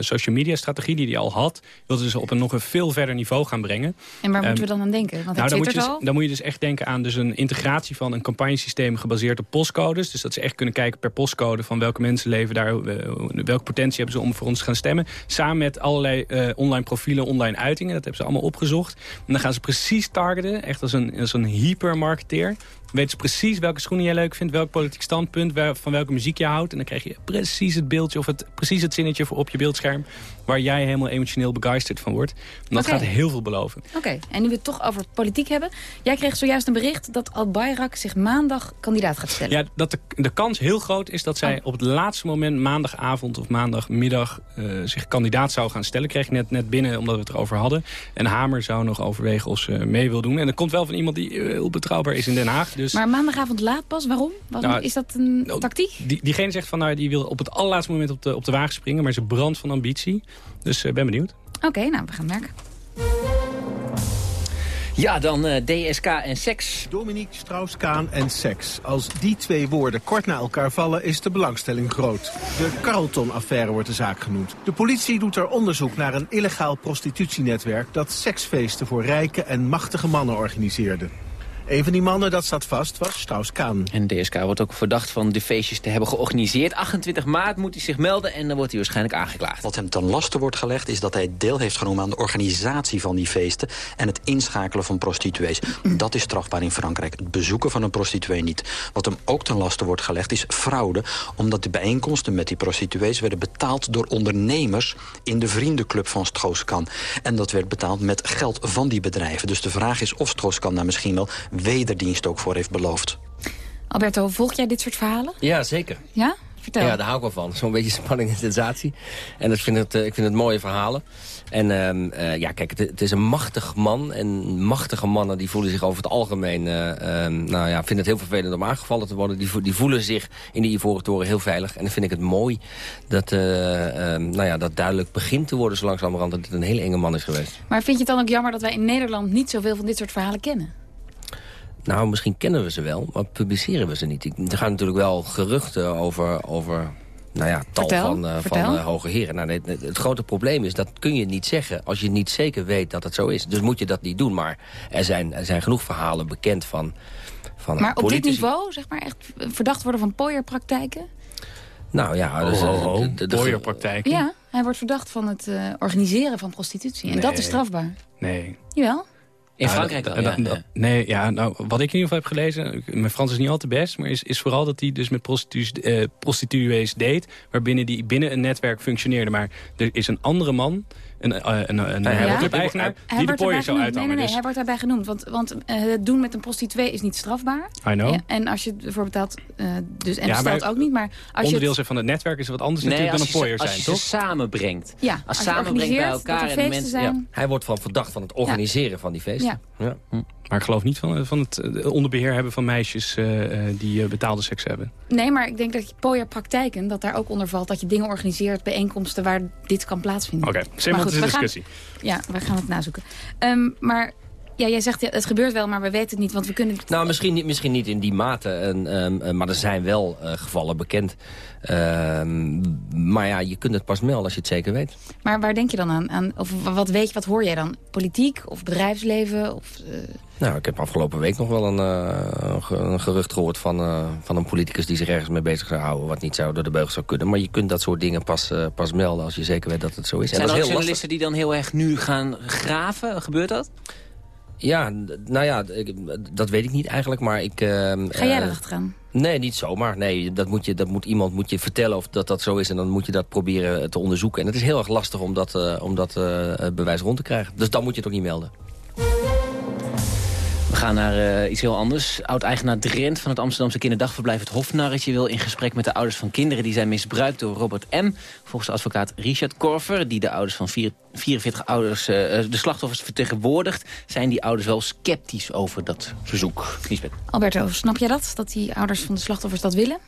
social media strategie die hij al had... wilden dus op een nog een veel verder niveau gaan brengen. en waar ehm, moeten we dan aan denken? Want Nou, dan, moet je dus, dan moet je dus echt denken aan dus een integratie van een campagnesysteem gebaseerd op postcodes. Dus dat ze echt kunnen kijken per postcode van welke mensen leven daar, eh, welke potentie hebben ze om voor ons te gaan stemmen. Samen met allerlei eh, online profielen, online uitingen. Dat hebben ze allemaal opgezocht. En dan gaan ze precies targeten, echt als een, als een hypermarketeer. Weten ze precies welke schoenen jij leuk vindt, welk politiek standpunt, waar- van welke muziek je houdt. En dan krijg je precies het beeldje of het, precies het zinnetje voor op je beeldscherm waar jij helemaal emotioneel begeisterd van wordt. En dat gaat heel veel beloven. Oké, en nu we het toch over politiek hebben. Jij kreeg zojuist een bericht dat Al-Bayrak zich maandag kandidaat gaat stellen. Ja, dat de, de kans heel groot is dat zij Oh. op het laatste moment... maandagavond of maandagmiddag eh, zich kandidaat zou gaan stellen. Kreeg ik net, net binnen omdat we het erover hadden. En Hamer zou nog overwegen of ze mee wil doen. En dat komt wel van iemand die eh, heel betrouwbaar is in Den Haag. Dus Maar maandagavond laat pas, waarom? waarom? Nou, is dat een tactiek? die, diegene zegt van nou, die wil op het allerlaatste moment op de, op de wagen springen. Maar ze brandt van ambitie. Dus ik ben benieuwd. Oké, nou, we gaan merken. Ja, dan eh, DSK en seks. Dominique Strauss-Kaan en seks. Als die twee woorden kort na elkaar vallen, is de belangstelling groot. De Carlton-affaire wordt de zaak genoemd. De politie doet er onderzoek naar een illegaal prostitutienetwerk... dat seksfeesten voor rijke en machtige mannen organiseerde. Een van die mannen, dat staat vast, was Strauss-Kaan. En DSK wordt ook verdacht van de feestjes te hebben georganiseerd. 28 maart moet hij zich melden en dan wordt hij waarschijnlijk aangeklaagd. Wat hem ten laste wordt gelegd is dat hij deel heeft genomen aan de organisatie van die feesten en het inschakelen van prostituees. Dat is strafbaar in Frankrijk. Het bezoeken van een prostituee niet. Wat hem ook ten laste wordt gelegd is fraude, omdat de bijeenkomsten met die prostituees werden betaald door ondernemers in de vriendenclub van Stroos-Kan. En dat werd betaald met geld van die bedrijven. Dus de vraag is of Stroos-Kan daar misschien wel wederdienst ook voor heeft beloofd. Alberto, volg jij dit soort verhalen? Ja, zeker. Ja? Vertel. Ja, daar hou ik wel van. Zo'n beetje spanning en sensatie. En ik vind het, eh, ik vind het mooie verhalen. En ehm, eh, ja, kijk, het, het is een machtig man. En machtige mannen die voelen zich over het algemeen... eh, ehm, nou ja, vinden het heel vervelend om aangevallen te worden. Die, die voelen zich in de Ivoren Toren heel veilig. En dan vind ik het mooi dat, eh, ehm, nou ja, dat duidelijk begint te worden... zo langzamerhand dat het een hele enge man is geweest. Maar vind je het dan ook jammer dat wij in Nederland niet zoveel van dit soort verhalen kennen? Nou, misschien kennen we ze wel, maar publiceren we ze niet. Er gaan natuurlijk wel geruchten over, over nou ja, tal Vertel, van, eh, van eh, hoge heren. Nou, nee, het, het grote probleem is, dat kun je niet zeggen als je niet zeker weet dat het zo is. Dus moet je dat niet doen. Maar er zijn, er zijn genoeg verhalen bekend van, van Maar op dit niveau, zeg maar, echt verdacht worden van pooierpraktijken? Nou ja, dus, Oh, eh, oh, oh. de- de- de- Pooierpraktijken? Ja, hij wordt verdacht van het eh, organiseren van prostitutie. En dat is strafbaar. Nee. Jawel? In Frankrijk wel, ja, ja. Nee, ja, nou, wat ik in ieder geval heb gelezen... Mijn Frans is niet al te best, maar is, is vooral dat hij dus met prostitu eh, prostituees deed... waarbinnen die binnen een netwerk functioneerde. Maar er is een andere man, een, eh, een, een, een Ja. clubeigenaar... Hij die de wordt pooier zou. Nee, uithangen. nee, nee, Dus- hij wordt daarbij genoemd. Want, want eh, het doen met een prostituee is niet strafbaar. I know. Ja, en als je ervoor betaalt, eh, dus, en Ja, maar ook niet. Maar als je onderdeel het, zijn van het netwerk is wat anders Nee, natuurlijk dan een je, ze, pooier als zijn, je ze toch? samenbrengt. Ja, als, als je samenbrengt bij elkaar en de feesten mensen... zijn. Ja. Hij wordt van verdacht van het organiseren van die feesten. Ja. Maar ik geloof niet van, van het eh, onderbeheer hebben van meisjes eh, eh, die eh, betaalde seks hebben. Nee, maar ik denk dat je pooierpraktijken, dat daar ook onder valt. Dat je dingen organiseert, bijeenkomsten waar dit kan plaatsvinden. Oké, we gaan- discussie. Ja, we gaan het nazoeken. Ehm, maar ja, jij zegt ja, het gebeurt wel, maar we weten het niet. Want we kunnen... Nou, misschien niet, misschien niet in die mate, en, ehm, eh, maar er zijn wel eh, gevallen bekend. Ehm, maar ja, je kunt het pas melden als je het zeker weet. Maar waar denk je dan aan? aan of wat weet je, wat hoor jij dan? Politiek of bedrijfsleven? Of, eh, Nou, ik heb afgelopen week nog wel een, eh, een ge- een gerucht gehoord van, eh, van een politicus die zich ergens mee bezig zou houden. Wat niet zou door de beugel zou kunnen. Maar je kunt dat soort dingen pas, pas melden als je zeker weet dat het zo is. Zijn en er dat ook journalisten die dan heel erg nu gaan graven? Gebeurt dat? Ja, nou ja, ik- dat weet ik niet eigenlijk, maar ik... ehm, ga jij eh, erachteraan? Nee, niet zomaar. Nee, dat moet je, dat moet iemand moet je vertellen of dat dat zo is. En dan moet je dat proberen te onderzoeken. En het is heel erg lastig om dat, eh, om dat eh, bewijs rond te krijgen. Dus dan moet je het ook niet melden. We gaan naar eh, iets heel anders. Oud-eigenaar Drent van het Amsterdamse kinderdagverblijf Het Hofnarretje... wil in gesprek met de ouders van kinderen die zijn misbruikt door Robert M. Volgens de advocaat Richard Korver, die de ouders van vier- 44 ouders... eh, de slachtoffers vertegenwoordigt... zijn die ouders wel sceptisch over dat verzoek. Lisbeth. Alberto, snap jij dat? Dat die ouders van de slachtoffers dat willen?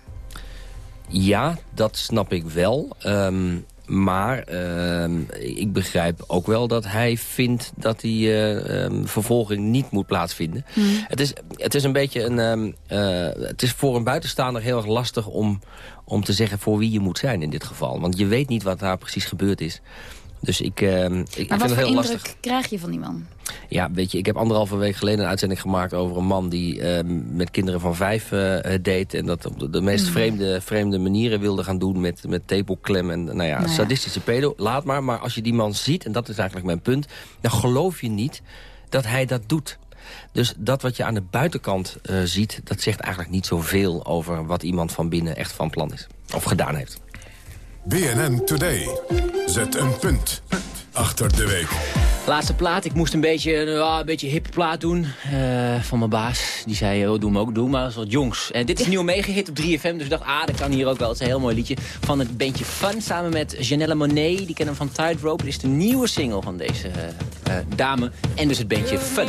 Ja, dat snap ik wel. Ehm, maar ehm, ik begrijp ook wel dat hij vindt dat die eh, ehm, vervolging niet moet plaatsvinden. Het, is, het is een beetje een. ehm, eh, het is voor een buitenstaander heel erg lastig om, om te zeggen voor wie je moet zijn in dit geval. Want je weet niet wat daar precies gebeurd is. Dus ik, ehm, ik, Maar vind wat het voor heel indruk lastig. krijg je van die man? Ja, weet je, ik heb anderhalve week geleden een uitzending gemaakt over een man die eh, met kinderen van vijf eh deed. En dat op de, de meest Mm. vreemde, vreemde manieren wilde gaan doen met, met tepelklem en nou ja, Nou ja. sadistische pedo. Laat maar, maar als je die man ziet, en dat is eigenlijk mijn punt, dan geloof je niet dat hij dat doet. Dus dat wat je aan de buitenkant eh, ziet, dat zegt eigenlijk niet zoveel over wat iemand van binnen echt van plan is. Of gedaan heeft. BNN Today. Zet een punt achter de week. Laatste plaat. Ik moest een beetje, ja, een beetje hippe plaat doen eh, van mijn baas. Die zei, oh, doe hem ook, doe maar, dat is wat jongs. En dit is nieuw meegehit op 3FM, dus ik dacht, ah, dat kan hier ook wel. Het is een heel mooi liedje van het bandje Fun samen met Janelle Monet. Die kennen hem van Tightrope. Dit is de nieuwe single van deze eh, eh, dame en dus het bandje Fun.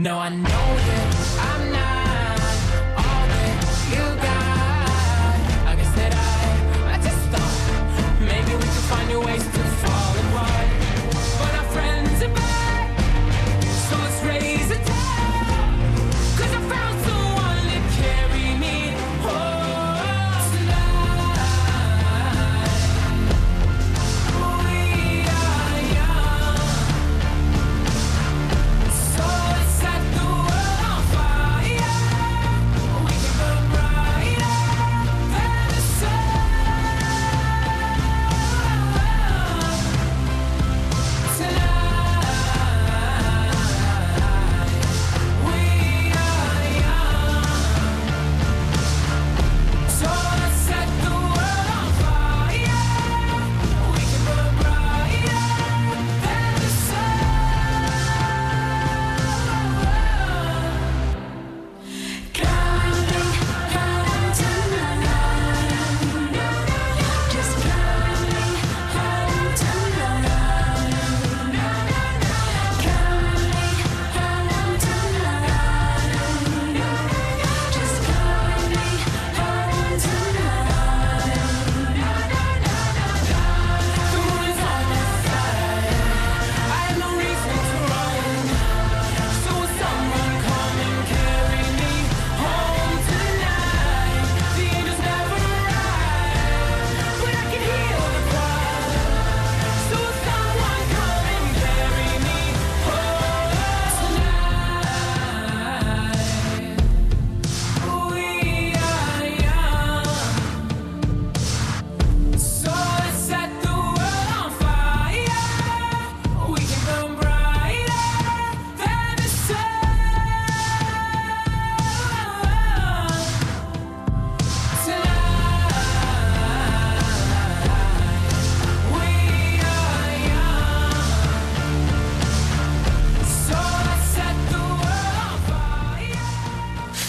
No, I know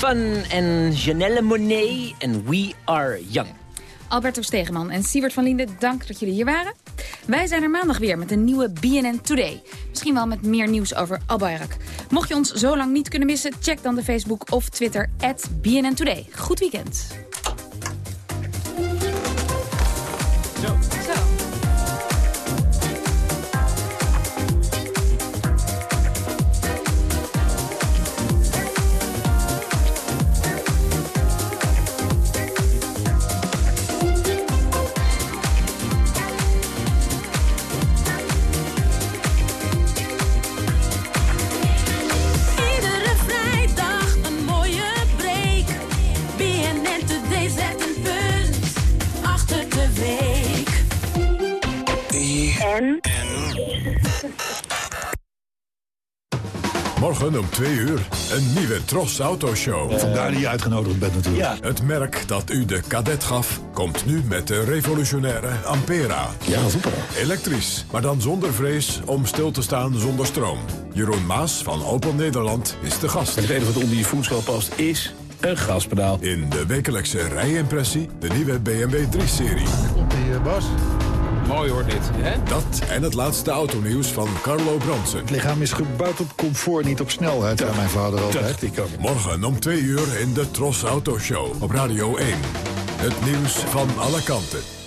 en Janelle Monet en We Are Young. Alberto Stegeman en Siebert van Linden, dank dat jullie hier waren. Wij zijn er maandag weer met een nieuwe BNN Today. Misschien wel met meer nieuws over Albayrak. Mocht je ons zo lang niet kunnen missen, check dan de Facebook of Twitter at BNN Today. Goed weekend. Morgen om twee uur een nieuwe Tros Autoshow. Vandaar dat je uitgenodigd bent natuurlijk. Het merk dat u de kadet gaf, komt nu met de revolutionaire Ampera. Ja, super. Elektrisch, maar dan zonder vrees om stil te staan zonder stroom. Jeroen Maas van Opel Nederland is de gast. Het enige wat onder je voetschool past is een gaspedaal. In de wekelijkse rijimpressie de nieuwe BMW 3-serie. Klopt die, Bas? Mooi hoor dit. Hè? Dat en het laatste autonieuws van Carlo Bronsen. Het lichaam is gebouwd op comfort, niet op snelheid, zei mijn vader altijd. ik ook. Morgen om twee uur in de Tros Autoshow op Radio 1. Het nieuws van alle kanten.